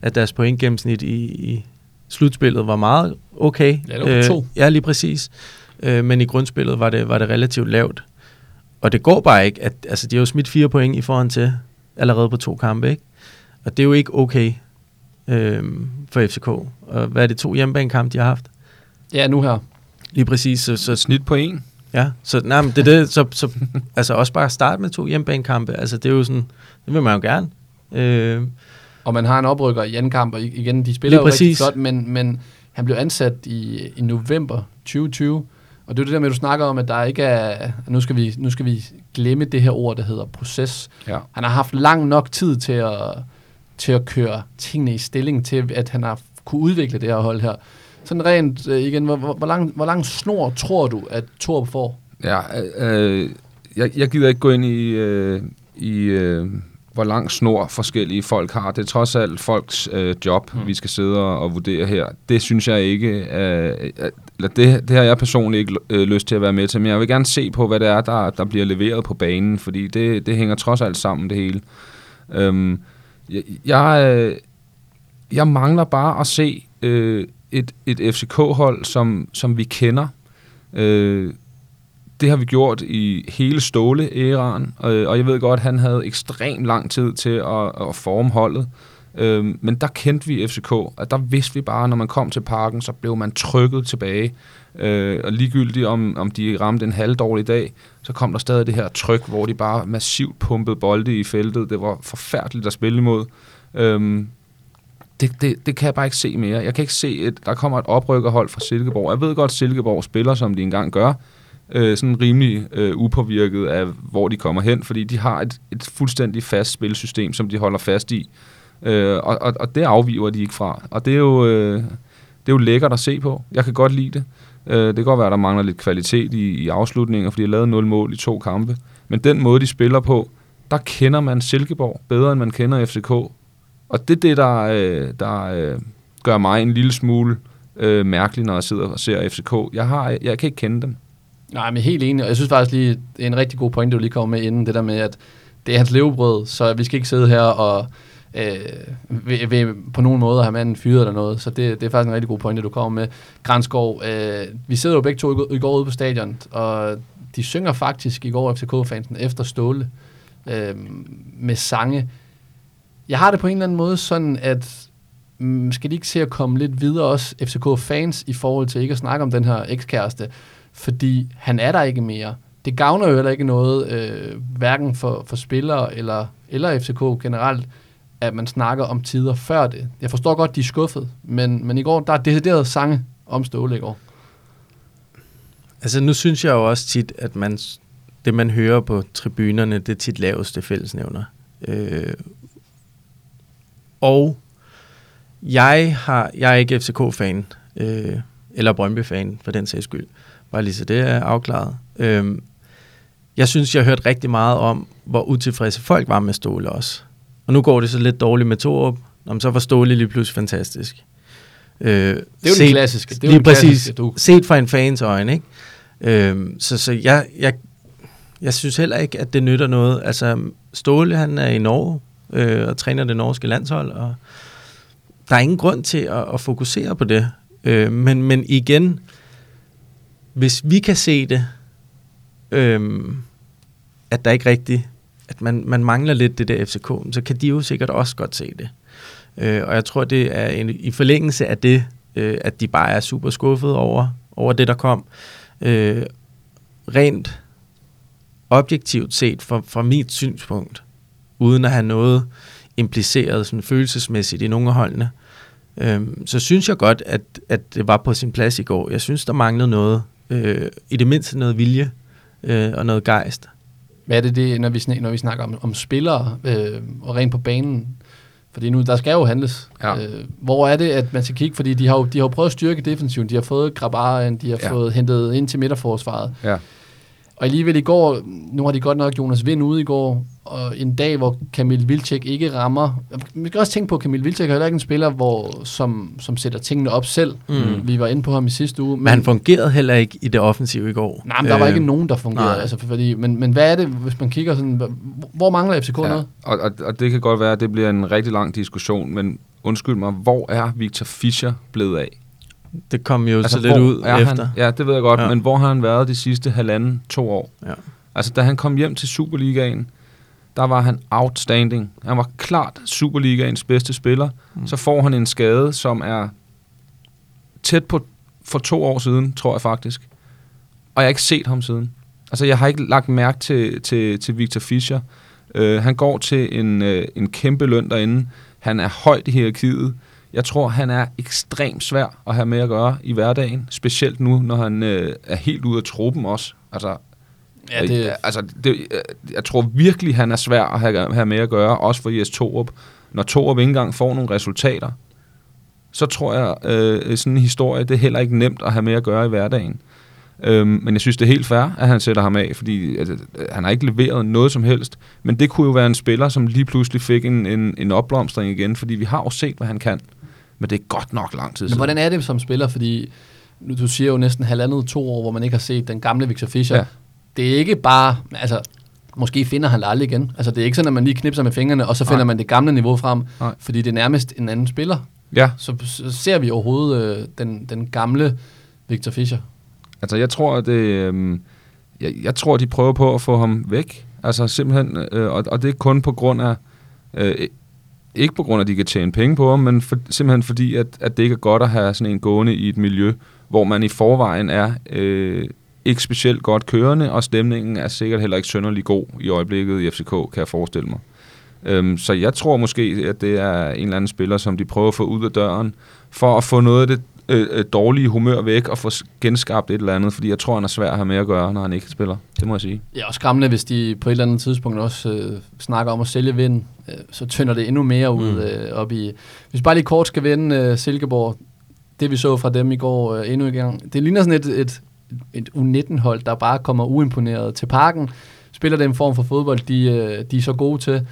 Speaker 3: at deres pointgennemsnit i, i slutspillet var meget okay.
Speaker 1: Ja, det var to. Øh,
Speaker 3: ja, lige præcis. Øh, men i grundspillet var det, var det relativt lavt. Og det går bare ikke. At, altså, de har jo smidt fire point i forhold til allerede på to kampe, ikke? Og det er jo ikke okay øh, for FCK. Og hvad er det, to hjemmebanekampe, de har haft?
Speaker 1: Ja, nu her.
Speaker 3: Lige præcis. Så,
Speaker 2: så snit på en.
Speaker 3: Ja, så, nej, men det er det, så, så, altså også bare starte med to hjemmebanekampe, altså det er jo sådan, det vil man jo gerne. Øh,
Speaker 1: og man har en oprykker i anden kamp, og igen, de spiller jo præcis. rigtig godt, men, men han blev ansat i, i november 2020, og det er det der med, at du snakker om, at der ikke er, nu skal vi, nu skal vi glemme det her ord, der hedder proces. Ja. Han har haft lang nok tid til at, til at køre tingene i stilling til, at han har kunne udvikle det her hold her. Sådan rent øh, igen, hvor, hvor, hvor, lang, hvor lang snor tror du, at Torb får?
Speaker 2: Ja, øh, jeg, jeg gider ikke gå ind i, øh, i øh, hvor lang snor forskellige folk har. Det er trods alt folks øh, job, mm. vi skal sidde og, vurdere her. Det synes jeg ikke, øh, eller det, det har jeg personligt ikke øh, lyst til at være med til, men jeg vil gerne se på, hvad det er, der, der bliver leveret på banen, fordi det, det hænger trods alt sammen, det hele. Øhm, jeg, jeg, øh, jeg mangler bare at se øh, et, et FCK-hold, som, som vi kender. Øh, det har vi gjort i hele Ståle-æraen, og, og jeg ved godt, at han havde ekstremt lang tid til at, at forme holdet. Øh, men der kendte vi FCK, at der vidste vi bare, at når man kom til parken, så blev man trykket tilbage. Øh, og ligegyldigt om, om de ramte en halvdårlig dag, så kom der stadig det her tryk, hvor de bare massivt pumpede bolde i feltet. Det var forfærdeligt at spille imod. Øh, det, det, det kan jeg bare ikke se mere. Jeg kan ikke se, at der kommer et oprykkerhold fra Silkeborg. Jeg ved godt, at Silkeborg spiller, som de engang gør, øh, sådan rimelig øh, upåvirket af, hvor de kommer hen, fordi de har et, et fuldstændig fast spilsystem, som de holder fast i. Øh, og, og, og det afviver de ikke fra. Og det er jo, øh, det er jo lækkert at se på. Jeg kan godt lide det. Øh, det kan godt være, at der mangler lidt kvalitet i, i afslutninger, fordi de har lavet 0 mål i to kampe. Men den måde, de spiller på, der kender man Silkeborg bedre, end man kender FCK. Og det er det, der, øh, der øh, gør mig en lille smule øh, mærkelig, når jeg sidder og ser FCK. Jeg, har, jeg kan ikke kende dem.
Speaker 1: Nej, men helt enig. Og jeg synes faktisk lige, det er en rigtig god point, du lige kommer med inden, det der med, at det er hans levebrød, så vi skal ikke sidde her og øh, ved, ved på nogen måde have manden fyret eller noget. Så det, det er faktisk en rigtig god point, du kommer med. Granskov, øh, vi sidder jo begge to i, i går ude på stadion, og de synger faktisk i går FCK-fansen efter Ståle øh, med sange. Jeg har det på en eller anden måde sådan, at mm, skal de ikke se at komme lidt videre også FCK-fans i forhold til ikke at snakke om den her ekskæreste, fordi han er der ikke mere. Det gavner jo heller ikke noget, øh, hverken for, for spillere eller, eller FCK generelt, at man snakker om tider før det. Jeg forstår godt, de er skuffet, men, men i går, der er decideret sange om Ståle i går.
Speaker 3: Altså nu synes jeg jo også tit, at man, det man hører på tribunerne, det er tit laveste fællesnævner. Øh, og jeg, har, jeg er ikke FCK-fan, øh, eller Brøndby-fan for den sags skyld. Bare lige så det er afklaret. Øh, jeg synes, jeg har hørt rigtig meget om, hvor utilfredse folk var med Ståle også. Og nu går det så lidt dårligt med Torup. Nå, så var Ståle lige pludselig fantastisk.
Speaker 1: Øh, det er jo set, det klassiske. Det er
Speaker 3: lige præcis. Du... Set fra en fans øjne, ikke? Øh, så, så jeg, jeg, jeg synes heller ikke, at det nytter noget. Altså, Ståle, han er i Norge øh, og træner det norske landshold, og der er ingen grund til at, at fokusere på det. Øh, men, men igen, hvis vi kan se det, øh, at der ikke rigtig, at man, man mangler lidt det der FCK, så kan de jo sikkert også godt se det. Øh, og jeg tror, det er en, i forlængelse af det, øh, at de bare er super skuffede over, over det, der kom. Øh, rent objektivt set fra, fra mit synspunkt, uden at have noget impliceret sådan følelsesmæssigt i nogle af holdene, øh, så synes jeg godt, at, at det var på sin plads i går. Jeg synes, der manglede noget, øh, i det mindste noget vilje øh, og noget gejst.
Speaker 1: Hvad er det, det når, vi, når vi snakker om, om spillere øh, og rent på banen? Fordi nu, der skal jo handles. Ja. Øh, hvor er det, at man skal kigge? Fordi de har jo, de har jo prøvet at styrke defensiven. De har fået Grabaren, de har ja. fået hentet ind til midterforsvaret. Ja. Og alligevel i går, nu har de godt nok Jonas Vind ude i går, og en dag, hvor Kamil Vilcek ikke rammer. Vi kan også tænke på, at Kamil Vilcek er heller ikke en spiller, hvor, som, som sætter tingene op selv. Mm. Vi var inde på ham i sidste uge.
Speaker 3: Men, men han fungerede heller ikke i det offensive i går.
Speaker 1: Nej, men der øh, var ikke nogen, der fungerede. Altså, fordi, men, men hvad er det, hvis man kigger sådan, hvor mangler FCK ja, noget?
Speaker 2: Og, og, og det kan godt være, at det bliver en rigtig lang diskussion, men undskyld mig, hvor er Victor Fischer blevet af?
Speaker 3: Det kom jo altså, så lidt ud efter.
Speaker 2: Han, ja, det ved jeg godt, ja. men hvor har han været de sidste halvanden, to år? Ja. Altså, da han kom hjem til Superligaen, der var han outstanding. Han var klart Superligaens bedste spiller. Mm. Så får han en skade, som er tæt på for to år siden, tror jeg faktisk. Og jeg har ikke set ham siden. Altså, jeg har ikke lagt mærke til, til, til Victor Fischer. Uh, han går til en, uh, en kæmpe løn derinde. Han er højt i hierarkiet. Jeg tror, han er ekstremt svær at have med at gøre i hverdagen. Specielt nu, når han uh, er helt ude af truppen også. Altså, Ja, det... Altså, det, jeg tror virkelig, han er svær at have, have med at gøre, også for Jes Torup. Når Torup ikke engang får nogle resultater, så tror jeg, øh, sådan en historie, det er heller ikke nemt at have med at gøre i hverdagen. Øhm, men jeg synes, det er helt fair, at han sætter ham af, fordi altså, han har ikke leveret noget som helst. Men det kunne jo være en spiller, som lige pludselig fik en, en, en opblomstring igen, fordi vi har jo set, hvad han kan. Men det er godt nok lang tid
Speaker 1: siden. Men hvordan er det som spiller? Fordi nu, du siger jo næsten halvandet to år, hvor man ikke har set den gamle Victor Fischer. Ja det er ikke bare, altså, måske finder han aldrig igen. Altså, det er ikke sådan, at man lige knipser med fingrene, og så finder Nej. man det gamle niveau frem, Nej. fordi det er nærmest en anden spiller. Ja. Så, så ser vi overhovedet øh, den, den gamle Victor Fischer.
Speaker 2: Altså, jeg tror, at det, øh, jeg, jeg tror, de prøver på at få ham væk. Altså, simpelthen, øh, og, og det er kun på grund af, øh, ikke på grund af, at de kan tjene penge på ham, men for, simpelthen fordi, at, at det ikke er godt at have sådan en gående i et miljø, hvor man i forvejen er øh, ikke specielt godt kørende, og stemningen er sikkert heller ikke sønderlig god i øjeblikket i FCK, kan jeg forestille mig. Øhm, så jeg tror måske, at det er en eller anden spiller, som de prøver at få ud af døren, for at få noget af det øh, øh, dårlige humør væk, og få genskabt et eller andet, fordi jeg tror, han er svær at have med at gøre, når han ikke spiller. Det må jeg sige.
Speaker 1: Ja, og skræmmende, hvis de på et eller andet tidspunkt også øh, snakker om at sælge vind, øh, så tynder det endnu mere ud mm. øh, op i... Hvis bare lige kort skal vende øh, Silkeborg, det vi så fra dem i går øh, endnu en gang, det ligner sådan et, et et U19-hold, der bare kommer uimponeret til parken, spiller den form for fodbold, de, øh, de er så gode til.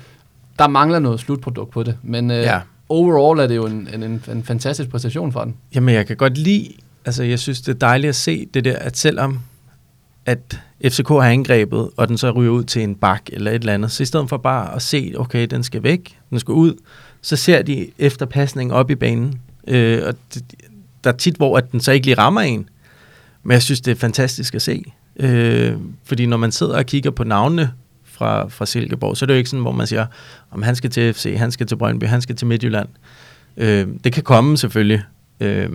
Speaker 1: Der mangler noget slutprodukt på det, men øh, ja overall er det jo en, en, en, en fantastisk præstation for den.
Speaker 3: Jamen, jeg kan godt lide, altså jeg synes, det er dejligt at se det der, at selvom at FCK har angrebet, og den så ryger ud til en bak eller et eller andet, så i stedet for bare at se, okay, den skal væk, den skal ud, så ser de efter pasningen op i banen. Øh, og det, der er tit, hvor at den så ikke lige rammer en, men jeg synes, det er fantastisk at se. Øh, fordi når man sidder og kigger på navnene fra, fra Silkeborg, så er det jo ikke sådan, hvor man siger, om han skal til FC, han skal til Brøndby, han skal til Midtjylland. Øh, det kan komme selvfølgelig. Øh,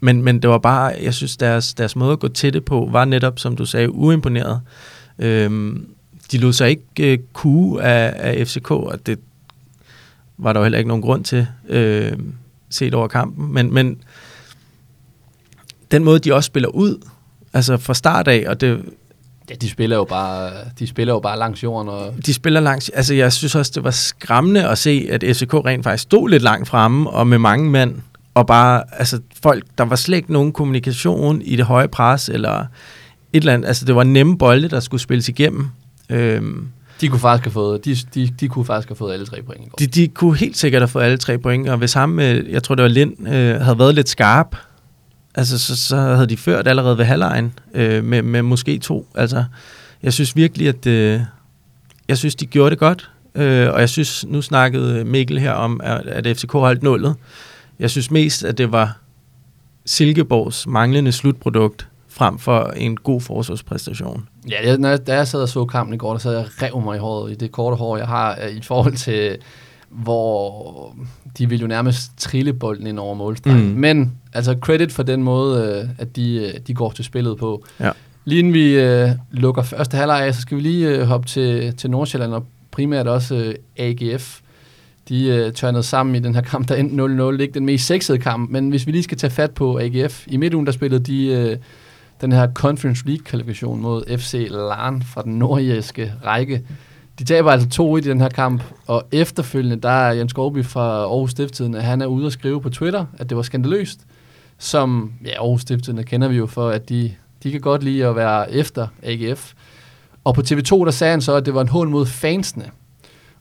Speaker 3: men, men det var bare, jeg synes, deres, deres måde at gå til det på, var netop, som du sagde, uimponeret. Øh, de lod sig ikke øh, kue af, af FCK, og det var der jo heller ikke nogen grund til, øh, set over kampen. Men, men den måde, de også spiller ud, altså fra start af, og det...
Speaker 1: Ja, de spiller jo bare, de spiller jo bare langs jorden. Og...
Speaker 3: De spiller langs, altså jeg synes også, det var skræmmende at se, at FCK rent faktisk stod lidt langt fremme, og med mange mænd, og bare, altså folk, der var slet ikke nogen kommunikation i det høje pres, eller et eller andet, altså det var nemme bolde, der skulle spilles igennem. Øhm,
Speaker 1: de kunne faktisk have fået, de, de, de kunne faktisk have fået alle tre point i går.
Speaker 3: De, de kunne helt sikkert have fået alle tre point, og hvis ham, jeg tror det var Lind, øh, havde været lidt skarp, altså så, så havde de ført allerede ved halvlejen øh, med, med måske to. Altså, jeg synes virkelig, at øh, jeg synes, de gjorde det godt. Øh, og jeg synes, nu snakkede Mikkel her om, at, at FCK holdt nullet. Jeg synes mest, at det var Silkeborgs manglende slutprodukt frem for en god forsvarspræstation.
Speaker 1: Ja, når jeg, da jeg sad og så kampen i går, der sad jeg rev mig i håret i det korte hår, jeg har øh, i forhold til, hvor de ville jo nærmest trille bolden ind over målstregen. Mm. Men altså credit for den måde, øh, at de, øh, de går til spillet på.
Speaker 3: Ja.
Speaker 1: Lige inden vi øh, lukker første halvleg af, så skal vi lige øh, hoppe til, til Nordsjælland, og primært også øh, AGF. De øh, tørnede sammen i den her kamp, der endte 0-0. Ikke den mest sexede kamp, men hvis vi lige skal tage fat på AGF. I midtugen, der spillede de øh, den her Conference League-kvalifikation mod FC Larn fra den nordjyske række. De taber altså 2-1 i den her kamp, og efterfølgende, der er Jens Skorby fra Aarhus Stifttiden, at han er ude og skrive på Twitter, at det var skandaløst. Som, ja, Aarhus Stifttiden kender vi jo for, at de, de kan godt lide at være efter AGF. Og på TV2, der sagde han så, at det var en hån mod fansene.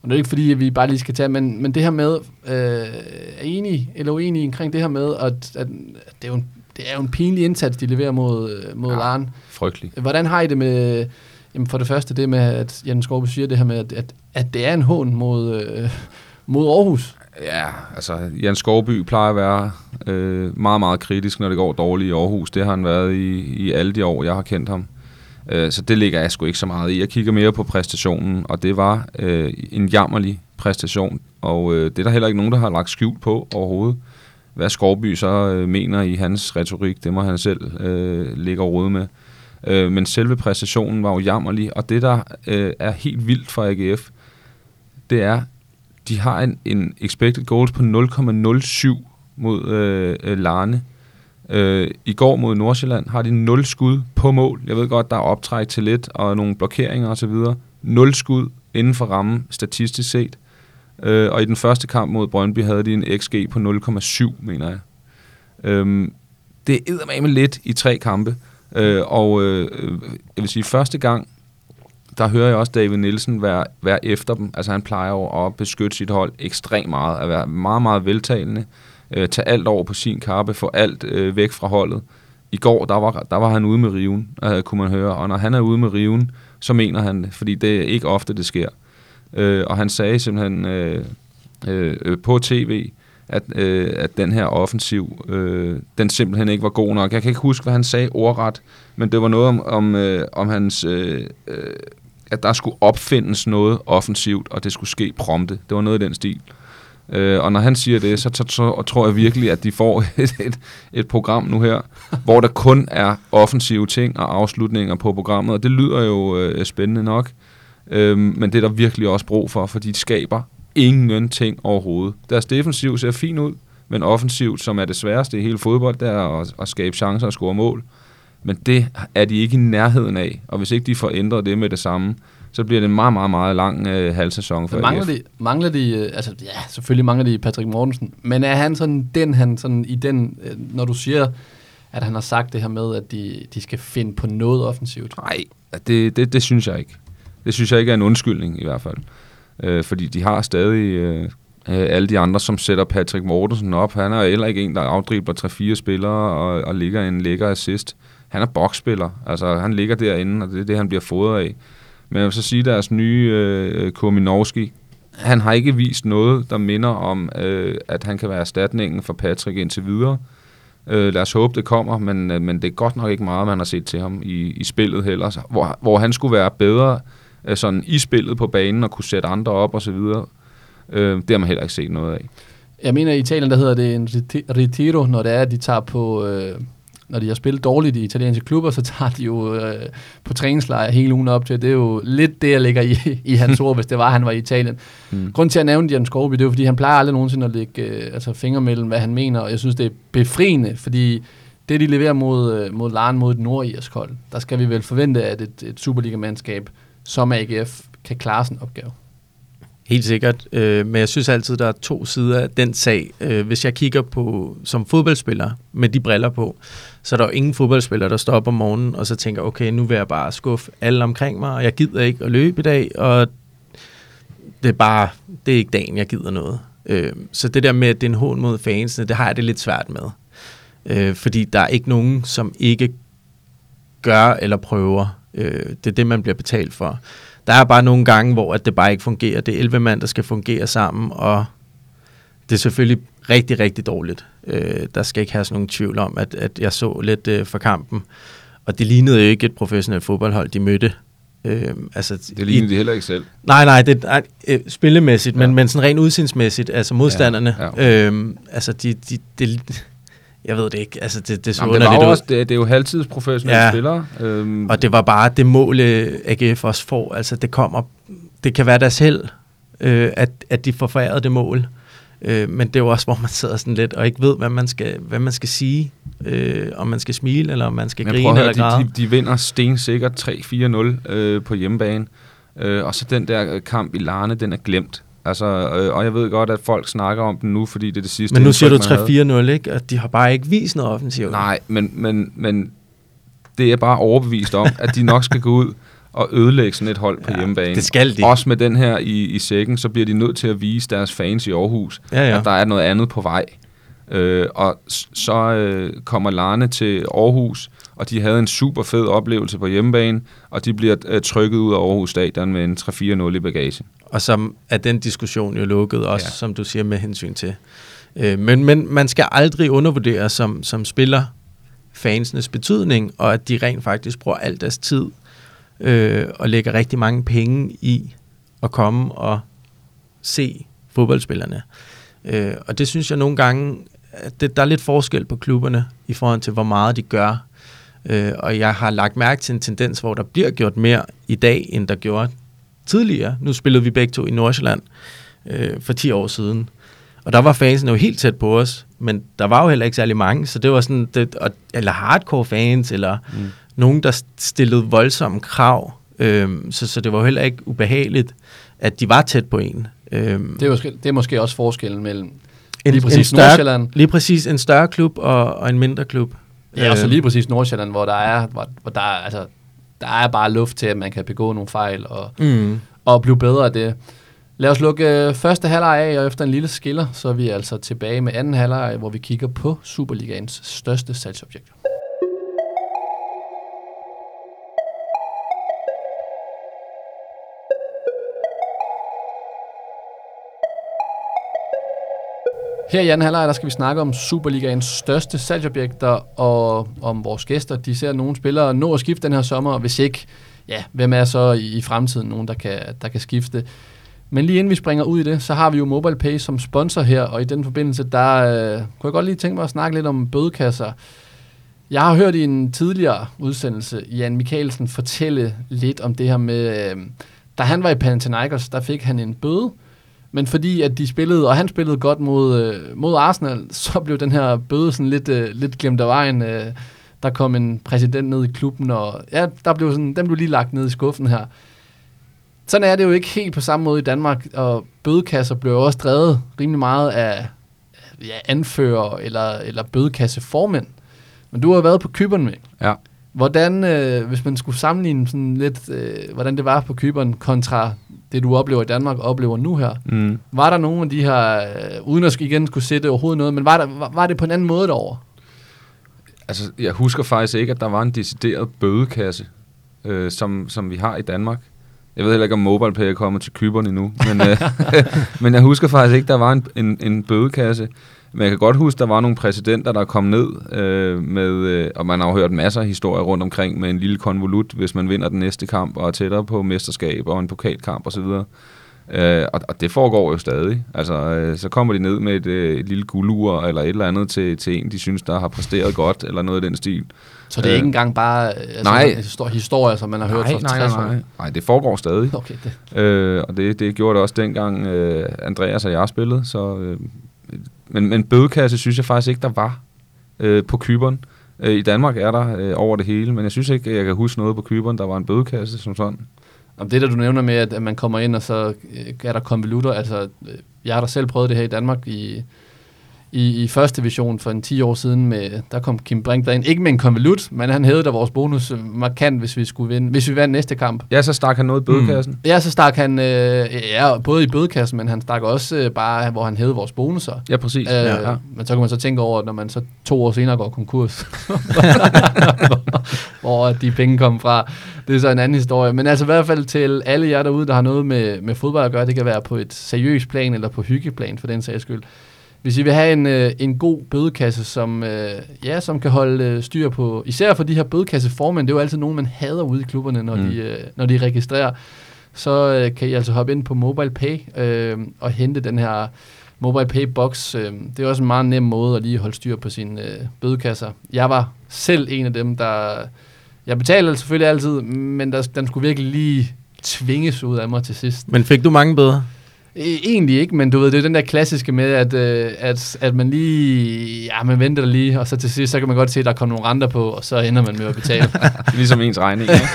Speaker 1: Og det er ikke fordi, at vi bare lige skal tage, men, men det her med, øh, er enig eller uenig omkring det her med, at, at det, er jo en, det er jo en pinlig indsats, de leverer mod, øh, mod ja, Larn.
Speaker 2: Frygtelig.
Speaker 1: Hvordan har I det med, jamen for det første det med, at Jens Skorpe siger det her med, at, at, at det er en hån mod, øh, mod Aarhus?
Speaker 2: Ja, altså Jens Skovby plejer at være øh, meget, meget kritisk, når det går dårligt i Aarhus. Det har han været i, i alle de år, jeg har kendt ham. Øh, så det ligger jeg sgu ikke så meget i. Jeg kigger mere på præstationen, og det var øh, en jammerlig præstation. Og øh, det er der heller ikke nogen, der har lagt skjul på overhovedet. Hvad Skovby så øh, mener i hans retorik, det må han selv øh, ligge og rode med. Øh, men selve præstationen var jo jammerlig, og det, der øh, er helt vildt for AGF, det er, de har en, en expected goals på 0,07 mod øh, øh, Larne. Øh, I går mod Nordsjælland har de 0 skud på mål. Jeg ved godt, der er optræk til lidt og nogle blokeringer osv. 0 skud inden for rammen, statistisk set. Øh, og i den første kamp mod Brøndby havde de en XG på 0,7, mener jeg. Øh, det er med lidt i tre kampe. Øh, og øh, jeg vil sige, første gang, der hører jeg også David Nielsen være, være efter dem. Altså han plejer jo at beskytte sit hold ekstremt meget, at være meget, meget veltalende, øh, tage alt over på sin kappe, få alt øh, væk fra holdet. I går, der var, der var han ude med riven, øh, kunne man høre, og når han er ude med riven, så mener han det, fordi det er ikke ofte, det sker. Øh, og han sagde simpelthen øh, øh, øh på tv, at, øh, at den her offensiv, øh, den simpelthen ikke var god nok. Jeg kan ikke huske, hvad han sagde ordret, men det var noget om, om, øh, om hans... Øh, øh, at der skulle opfindes noget offensivt, og det skulle ske prompte. Det var noget i den stil. Øh, og når han siger det, så, så, så tror jeg virkelig, at de får et, et, et program nu her, hvor der kun er offensive ting og afslutninger på programmet, og det lyder jo øh, spændende nok. Øh, men det er der virkelig også brug for, for de skaber ingenting overhovedet. Deres defensiv ser fint ud, men offensivt, som er det sværeste i hele fodbold, det er at, at skabe chancer og score mål. Men det er de ikke i nærheden af, og hvis ikke de får ændret det med det samme, så bliver det en meget, meget, meget lang øh, halvsæson for
Speaker 1: mangler de, mangler de, øh, altså ja, selvfølgelig mangler de Patrick Mortensen, men er han sådan den, han sådan i den, øh, når du siger, at han har sagt det her med, at de, de skal finde på noget offensivt?
Speaker 2: Nej, det, det, det synes jeg ikke. Det synes jeg ikke er en undskyldning i hvert fald. Øh, fordi de har stadig øh, øh, alle de andre, som sætter Patrick Mortensen op. Han er heller ikke en, der afdribler 3-4 spillere og, og ligger en lækker assist. Han er boksspiller. Altså, han ligger derinde, og det er det, han bliver fodret af. Men jeg vil så sige, deres nye øh, Kominowski, han har ikke vist noget, der minder om, øh, at han kan være erstatningen for Patrick indtil videre. Øh, lad os håbe, det kommer, men, øh, men det er godt nok ikke meget, man har set til ham i, i spillet heller. Hvor, hvor han skulle være bedre øh, sådan i spillet på banen og kunne sætte andre op og så videre. Øh, det har man heller ikke set noget af.
Speaker 1: Jeg mener, i Italien, der hedder det en retiro, når det er, at de tager på... Øh, når de har spillet dårligt i italienske klubber, så tager de jo øh, på træningslejr hele ugen op til. Det er jo lidt det, jeg ligger i, i hans ord, hvis det var, han var i Italien. Mm. Grunden til at nævne Jan Skorby, det er jo, fordi han plejer aldrig nogensinde at lægge øh, altså fingre mellem, hvad han mener, og jeg synes, det er befriende, fordi det, de leverer mod, øh, mod Larn, mod et nordirsk hold, der skal vi vel forvente, at et, et Superliga-mandskab som AGF kan klare sådan en opgave.
Speaker 3: Helt sikkert, øh, men jeg synes altid, der er to sider af den sag. Øh, hvis jeg kigger på som fodboldspiller med de briller på, så er der jo ingen fodboldspiller, der står op om morgenen og så tænker, okay, nu vil jeg bare skuffe alle omkring mig, og jeg gider ikke at løbe i dag, og det er bare, det er ikke dagen, jeg gider noget. Øh, så det der med, at det er en hån mod fansene, det har jeg det lidt svært med. Øh, fordi der er ikke nogen, som ikke gør eller prøver Øh, det er det, man bliver betalt for. Der er bare nogle gange, hvor at det bare ikke fungerer. Det er 11 mand, der skal fungere sammen, og det er selvfølgelig rigtig, rigtig dårligt. Øh, der skal ikke have sådan nogen tvivl om, at, at jeg så lidt øh, for kampen, og det lignede jo ikke et professionelt fodboldhold, de mødte.
Speaker 2: Øh, altså, det lignede i, de heller ikke selv.
Speaker 3: Nej, nej, det er øh, spillemæssigt, ja. men, men sådan rent udsindsmæssigt, altså modstanderne, ja, ja. Øh, altså de, de, de, jeg ved det ikke. Altså, det, det,
Speaker 2: Jamen, det, var også, det, det er jo halvtidsprofessionelle ja. spillere.
Speaker 3: Øhm. Og det var bare det mål, øh, AGF også får. Altså, det kommer... Det kan være deres held, øh, at, at de får foræret det mål. Øh, men det er jo også, hvor man sidder sådan lidt og ikke ved, hvad man skal, hvad man skal sige. Øh, om man skal smile, eller om man skal men grine eller
Speaker 2: græde. De, de, de vinder stensikkert 3-4-0 øh, på hjemmebane. Øh, og så den der kamp i Larne, den er glemt. Altså, øh, og jeg ved godt, at folk snakker om den nu, fordi det er det sidste.
Speaker 3: Men nu siger du 3-4-0, ikke? Og de har bare ikke vist noget offensivt.
Speaker 2: Nej, men, men, men det er bare overbevist om, at de nok skal gå ud og ødelægge sådan et hold på ja, hjemmebane.
Speaker 3: Det skal de.
Speaker 2: Også med den her i, i sækken, så bliver de nødt til at vise deres fans i Aarhus, ja, ja. at der er noget andet på vej. Øh, og så øh, kommer Larne til Aarhus, og de havde en super fed oplevelse på hjemmebane, og de bliver øh, trykket ud af Aarhus Stadion med en 3-4-0 i bagagen.
Speaker 3: Og som er den diskussion jo lukket også, ja. som du siger, med hensyn til. Øh, men, men man skal aldrig undervurdere som, som spiller fansenes betydning, og at de rent faktisk bruger al deres tid øh, og lægger rigtig mange penge i at komme og se fodboldspillerne. Øh, og det synes jeg nogle gange, at det, der er lidt forskel på klubberne i forhold til, hvor meget de gør. Øh, og jeg har lagt mærke til en tendens, hvor der bliver gjort mere i dag, end der gjorde tidligere. Nu spillede vi begge to i Nordsjælland øh, for 10 år siden. Og der var fansen jo helt tæt på os, men der var jo heller ikke særlig mange, så det var sådan, det, eller hardcore fans, eller mm. nogen, der stillede voldsomme krav, øhm, så, så det var jo heller ikke ubehageligt, at de var tæt på en.
Speaker 1: Øhm, det, er måske, det er måske også forskellen mellem
Speaker 3: en, lige præcis en større, Nordsjælland. Lige præcis en større klub og, og en mindre klub.
Speaker 1: Ja, og så øhm. lige præcis Nordsjælland, hvor der er, hvor, hvor der, er, altså, der er bare luft til, at man kan begå nogle fejl og, mm. og blive bedre af det. Lad os lukke øh, første halvleg af, og efter en lille skiller, så er vi altså tilbage med anden halvleg, hvor vi kigger på Superligaens største salgsobjekt. Her i anden halvleg, der skal vi snakke om Superligaens største salgsobjekter, og om vores gæster. De ser nogle spillere nå at skifte den her sommer, og hvis ikke, ja, hvem er så i, i fremtiden nogen, der kan, der kan skifte? Men lige inden vi springer ud i det, så har vi jo MobilePay som sponsor her, og i den forbindelse, der øh, kunne jeg godt lige tænke mig at snakke lidt om bødekasser. Jeg har hørt i en tidligere udsendelse, Jan Mikkelsen fortælle lidt om det her med, øh, da han var i Panathinaikos, der fik han en bøde, men fordi at de spillede, og han spillede godt mod, øh, mod Arsenal, så blev den her bøde sådan lidt, øh, lidt glemt af vejen. Øh, der kom en præsident ned i klubben, og ja, der blev sådan, den blev lige lagt ned i skuffen her. Sådan er det jo ikke helt på samme måde i Danmark, og bødekasser blev også drevet rimelig meget af ja, anfører eller, eller bødekasseformænd. Men du har været på Kyberen med.
Speaker 2: Ja.
Speaker 1: Hvordan, øh, hvis man skulle sammenligne sådan lidt, øh, hvordan det var på Kyberen kontra det, du oplever i Danmark oplever nu her. Mm. Var der nogle af de her, øh, uden at igen skulle sætte overhovedet noget, men var, der, var, var det på en anden måde derovre?
Speaker 2: Altså, jeg husker faktisk ikke, at der var en decideret bødekasse, øh, som, som vi har i Danmark. Jeg ved heller ikke, om MobilePay er kommet til kyberne endnu, men, øh, men jeg husker faktisk ikke, der var en, en, en bødekasse. Men jeg kan godt huske, der var nogle præsidenter, der kom ned øh, med, øh, og man har jo hørt masser af historier rundt omkring, med en lille konvolut, hvis man vinder den næste kamp og er tættere på mesterskab og en pokalkamp osv. Øh, og, og det foregår jo stadig. Altså, øh, så kommer de ned med et, øh, et lille guldur eller et eller andet til, til en, de synes, der har præsteret godt, eller noget i den stil.
Speaker 1: Så det er øh, ikke engang bare øh, altså, nej, en stor historie, som man har hørt nej, for 60
Speaker 2: nej, nej, nej. nej, det foregår stadig.
Speaker 1: Okay, det.
Speaker 2: Øh, og det, det gjorde det også dengang øh, Andreas og jeg spillede. Så, øh, men, men bødekasse synes jeg faktisk ikke, der var øh, på kyberen. Øh, I Danmark er der øh, over det hele, men jeg synes ikke, jeg kan huske noget på kyberen, der var en bødekasse som sådan.
Speaker 1: Om det der du nævner med, at man kommer ind, og så øh, er der konvolutter, altså øh, jeg har da selv prøvet det her i Danmark i i, i første division for en 10 år siden. Med, der kom Kim Brink derind. Ikke med en konvolut, men han hævede da vores bonus øh, markant, hvis vi skulle vinde. Hvis vi vandt næste kamp.
Speaker 2: Ja, så stak han noget i bødekassen. Mm.
Speaker 1: Ja, så stak han, øh, ja, både i bødekassen, men han stak også øh, bare, hvor han hævede vores bonusser.
Speaker 2: Ja, præcis. Øh, ja, ja.
Speaker 1: Men så kan man så tænke over, når man så to år senere går konkurs. hvor de penge kom fra. Det er så en anden historie. Men altså i hvert fald til alle jer derude, der har noget med, med fodbold at gøre, det kan være på et seriøst plan eller på hyggeplan for den sags skyld. Hvis I vil have en, øh, en god bødekasse, som, øh, ja, som kan holde øh, styr på, især for de her bødekasseformænd, det er jo altid nogen, man hader ude i klubberne, når, mm. de, øh, når de registrerer, så øh, kan I altså hoppe ind på MobilePay øh, og hente den her MobilePay box. Øh, det er også en meget nem måde at lige holde styr på sine øh, bødekasser. Jeg var selv en af dem, der... Jeg betaler selvfølgelig altid, men der, den skulle virkelig lige tvinges ud af mig til sidst.
Speaker 3: Men fik du mange bøder?
Speaker 1: E- Egentlig ikke, men du ved, det er den der klassiske med, at, øh, at, at man lige, ja, man venter lige, og så til sidst, så kan man godt se, at der kommer nogle renter på, og så ender man med at betale.
Speaker 2: Ligesom ens regning. Ikke?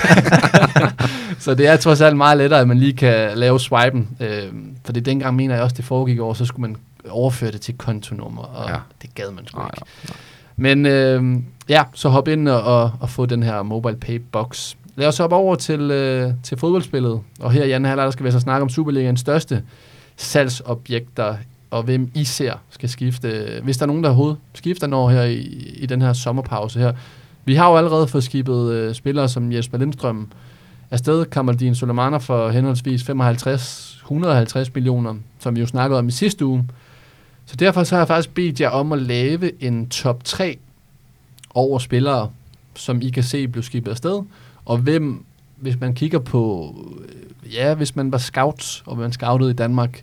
Speaker 1: så det er trods alt meget lettere, at man lige kan lave swipen. Øh, for det dengang mener jeg også, det foregik over, så skulle man overføre det til kontonummer, og ja. Det gad man sgu
Speaker 2: Nej,
Speaker 1: ikke. Men øh, ja, så hop ind og, og, få den her mobile pay box. Lad os hoppe over til, øh, til fodboldspillet. Og her i anden halvleg, skal vi så snakke om Superligaens største salgsobjekter, og hvem I ser skal skifte. Hvis der er nogen, der overhovedet skifter når her i, i den her sommerpause her. Vi har jo allerede fået skibet øh, spillere som Jesper Lindstrøm afsted, Kamaldin Sulemana for henholdsvis 55, 150 millioner, som vi jo snakkede om i sidste uge. Så derfor så har jeg faktisk bedt jer om at lave en top 3 over spillere, som I kan se blev skibet afsted, og hvem, hvis man kigger på, øh, ja, hvis man var scout, og man scoutede i Danmark,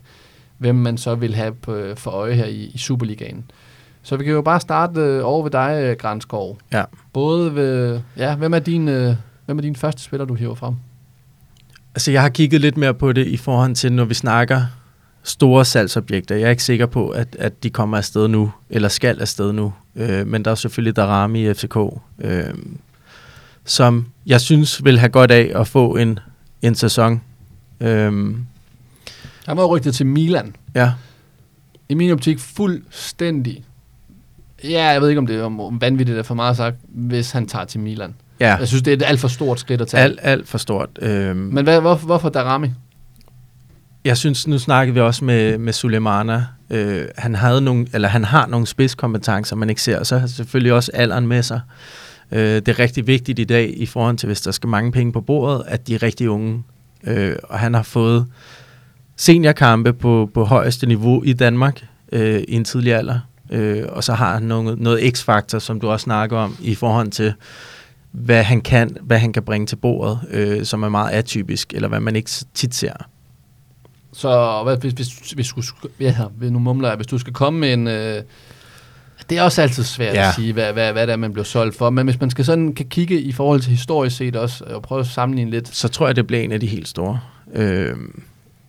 Speaker 1: hvem man så vil have på, for øje her i, i Superligaen. Så vi kan jo bare starte øh, over ved dig, øh, Granskov.
Speaker 3: Ja.
Speaker 1: Både ved, ja, hvem er din, øh, hvem er din første spiller, du hiver frem?
Speaker 3: Altså, jeg har kigget lidt mere på det i forhold til, når vi snakker store salgsobjekter. Jeg er ikke sikker på, at, at de kommer afsted nu, eller skal afsted nu. Øh, men der er selvfølgelig Darami i FCK, øh, som jeg synes vil have godt af at få en, en sæson. Øh,
Speaker 1: Han var rygtet til Milan.
Speaker 3: ja,
Speaker 1: I min optik fuldstændig, ja, jeg ved ikke, om det er om- vanvittigt er for meget sagt, hvis han tager til Milan.
Speaker 3: ja
Speaker 1: Jeg synes, det er et alt for stort skridt at tage.
Speaker 3: alt, alt for stort. Øh,
Speaker 1: Men hvad, hvorfor, hvorfor Darami?
Speaker 3: Jeg synes, nu snakkede vi også med, med Sulemana. Øh, han, havde nogle, eller han har nogle spidskompetencer, man ikke ser, og så har selvfølgelig også alderen med sig. Øh, det er rigtig vigtigt i dag, i forhold til, hvis der skal mange penge på bordet, at de er rigtig unge. Øh, og han har fået seniorkampe på, på højeste niveau i Danmark øh, i en tidlig alder. Øh, og så har han noget, noget x-faktor, som du også snakker om, i forhold til, hvad han kan, hvad han kan bringe til bordet, øh, som er meget atypisk, eller hvad man ikke tit ser.
Speaker 1: Så hvad, hvis, hvis, hvis, hvis, ja, nu mumler jeg, hvis du skal komme med en... Øh, det er også altid svært ja. At sige, hvad, hvad, hvad det er, man bliver solgt for. Men hvis man skal sådan kan kigge i forhold til historisk set også, og prøve at sammenligne lidt.
Speaker 3: så tror jeg, det bliver en af de helt store. Øh,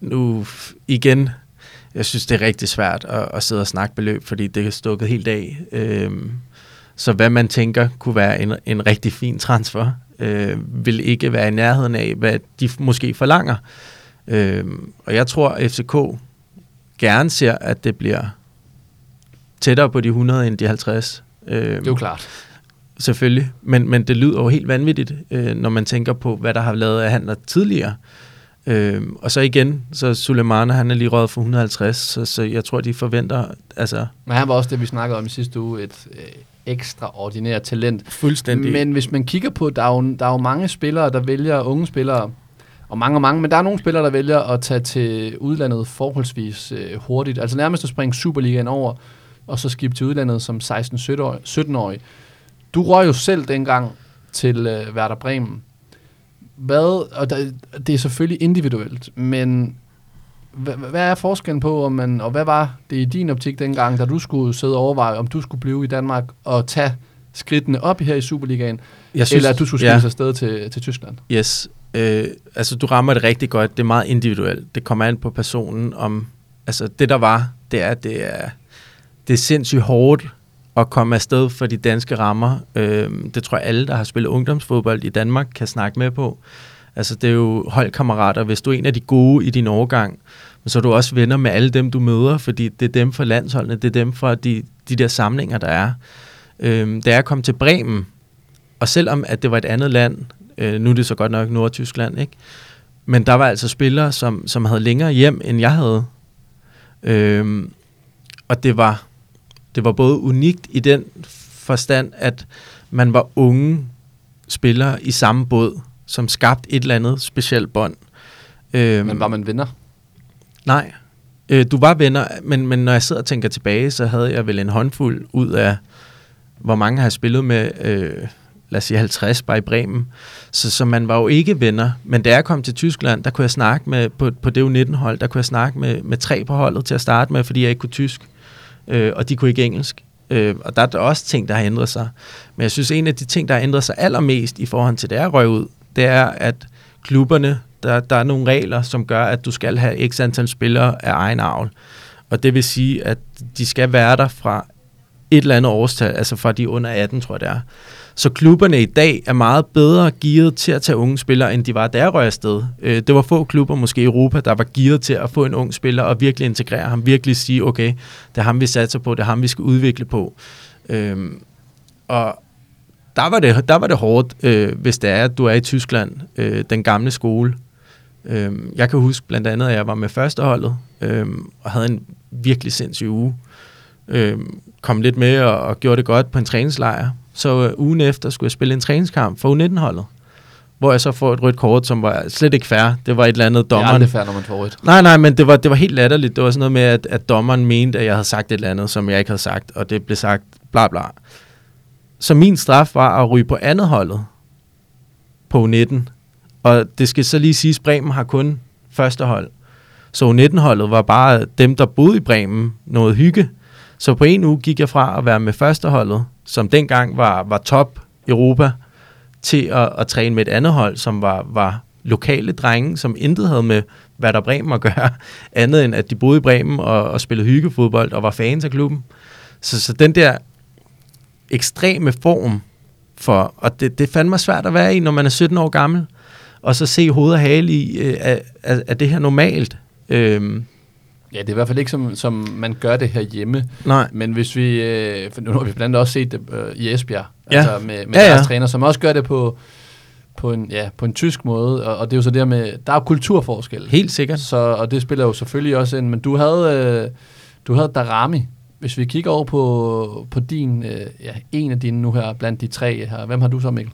Speaker 3: nu igen, jeg synes, det er rigtig svært at, at sidde og snakke beløb, fordi det er stukket helt af. Øh, så hvad man tænker kunne være en, en rigtig fin transfer, øh, vil ikke være i nærheden af, hvad de måske forlanger. Øh, og jeg tror, at FCK gerne ser, at det bliver tættere på de 100 end de 50. Øh,
Speaker 1: Det er jo klart.
Speaker 3: Selvfølgelig, men, men det lyder jo helt vanvittigt, øh, når man tænker på, hvad der har lavet af handler tidligere. Øh, og så igen, så Sulemana, han er lige røget for 150, så, så jeg tror, de forventer, altså
Speaker 1: Men han var også det, vi snakkede om i sidste uge, et øh, ekstraordinært talent.
Speaker 3: fuldstændig.
Speaker 1: Men hvis man kigger på, der er, jo, der er jo mange spillere, der vælger, unge spillere, og mange og mange, men der er nogle spillere, der vælger at tage til udlandet forholdsvis øh, hurtigt. Altså nærmest at springe Superligaen over, og så skifte til udlandet som 16-17-årig. 17-årig. Du røg jo selv dengang til øh, Werder Bremen. Hvad, og der, det er selvfølgelig individuelt, men hvad, hvad er forskellen på, om man, og hvad var det i din optik dengang, da du skulle sidde og overveje, om du skulle blive i Danmark og tage skridtene op her i Superligaen,
Speaker 3: jeg
Speaker 1: synes, eller at du skulle skifte ja. afsted til, til Tyskland?
Speaker 3: Yes. Øh, altså, du rammer det rigtig godt. Det er meget individuelt. Det kommer an på personen. Om, altså, det der var, det er, det er, det er sindssygt hårdt at komme afsted for de danske rammer. Øh, det tror jeg alle, der har spillet ungdomsfodbold i Danmark, kan snakke med på. Altså, det er jo holdkammerater. Hvis du er en af de gode i din overgang, så er du også venner med alle dem, du møder, fordi det er dem fra landsholdene, det er dem fra de, de der samlinger, der er. Øh, da jeg kom til Bremen, og selvom at det var et andet land, øh, nu er det så godt nok Nordtyskland, ikke? Men der var altså spillere, som, som havde længere hjem, end jeg havde. Øh, og det var, det var både unikt i den forstand, at man var unge spillere i samme båd, som skabte et eller andet specielt bånd. Øhm,
Speaker 1: Men var man vinder?
Speaker 3: Nej. Øh, du var venner, men, men når jeg sidder og tænker tilbage, så havde jeg vel en håndfuld ud af, hvor mange har jeg spillet med, øh, lad os sige 50 bare i Bremen. Så, så man var jo ikke venner. Men da jeg kom til Tyskland, der kunne jeg snakke med, på, på det U19-hold, der kunne jeg snakke med, med tre på holdet til at starte med, fordi jeg ikke kunne tysk. Øh, og de kunne ikke engelsk. Øh, og der er der også ting, der har ændret sig. Men jeg synes, en af de ting, der har ændret sig allermest i forhold til det, er røg ud, det er, at klubberne, der, der er nogle regler, som gør, at du skal have x antal spillere af egen avl. Og det vil sige, at de skal være der fra et eller andet årstal, altså fra de under 18, tror jeg det er. Så klubberne i dag er meget bedre gearet til at tage unge spillere, end de var, da jeg røg afsted. Øh, det var få klubber, måske i Europa, der var gearet til at få en ung spiller og virkelig integrere ham, virkelig sige, okay, det er ham, vi satser på, det er ham, vi skal udvikle på. Øhm, og der var det, der var det hårdt, øh, hvis det er, at du er i Tyskland, øh, den gamle skole. Øh, jeg kan huske blandt andet, at jeg var med førsteholdet, øh, og havde en virkelig sindssyg uge. Øh, kom lidt med og, og gjorde det godt på en træningslejr. Så øh, ugen efter skulle jeg spille en træningskamp for U19-holdet, hvor jeg så får et rødt kort, som var slet ikke fair. Det var et eller andet
Speaker 1: Det er
Speaker 3: dommeren.
Speaker 1: aldrig fair, når man får rødt.
Speaker 3: Nej, nej, men det var, det var helt latterligt. Det var sådan noget med, at, at dommeren mente, at jeg havde sagt et eller andet, som jeg ikke havde sagt, og det blev sagt bla bla. Så min straf var at ryge på andet holdet på U19. Og det skal så lige siges, Bremen har kun første hold. Så U19-holdet var bare dem, der boede i Bremen, noget hygge. Så på en uge gik jeg fra at være med førsteholdet, som dengang var, var top Europa, til at, at træne med et andet hold, som var, var lokale drenge, som intet havde med hvad der Bremen at gøre, andet end at de boede i Bremen og, og spillede hyggefodbold og var fans af klubben. Så, så den der ekstreme form for, og det, det fandt mig svært at være i, når man er 17 år gammel, og så se hoved og hale i, øh, er, er, er det her normalt? Øhm,
Speaker 1: Ja, det er i hvert fald ikke, som, som man gør det her hjemme.
Speaker 3: nej,
Speaker 1: Men hvis vi, øh, for nu har vi blandt andet også set det øh, i Esbjerg,
Speaker 3: Ja.
Speaker 1: altså med, med
Speaker 3: Ja,
Speaker 1: ja, deres træner, som også gør det på, på, en, ja, på en tysk måde, og, og det er jo så der med, der er jo kulturforskel.
Speaker 3: helt sikkert.
Speaker 1: Så, og det spiller jo selvfølgelig også ind, men du havde, øh, du havde Darami. Hvis vi kigger over på, på din, øh, ja, en af dine nu her, blandt de tre her, hvem har du så, Mikkel?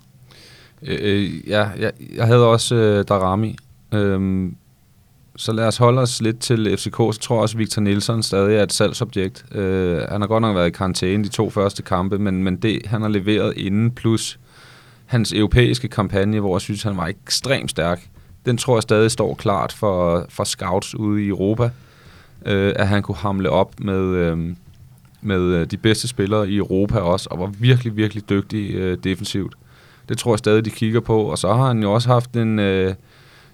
Speaker 2: Øh, ja, jeg, jeg havde også øh, Darami. Øhm, så lad os holde os lidt til FCK. Så tror jeg også, at Victor Nielsen stadig er et salgsobjekt. Øh, han har godt nok været i karantæne de to første kampe, men, men det, han har leveret inden, plus hans europæiske kampagne, hvor jeg synes, han var ekstremt stærk, den tror jeg stadig står klart for, for scouts ude i Europa, øh, at han kunne hamle op med, øh, med øh, de bedste spillere i Europa også, og var virkelig, virkelig dygtig øh, defensivt. Det tror jeg stadig, de kigger på. Og så har han jo også haft en øh,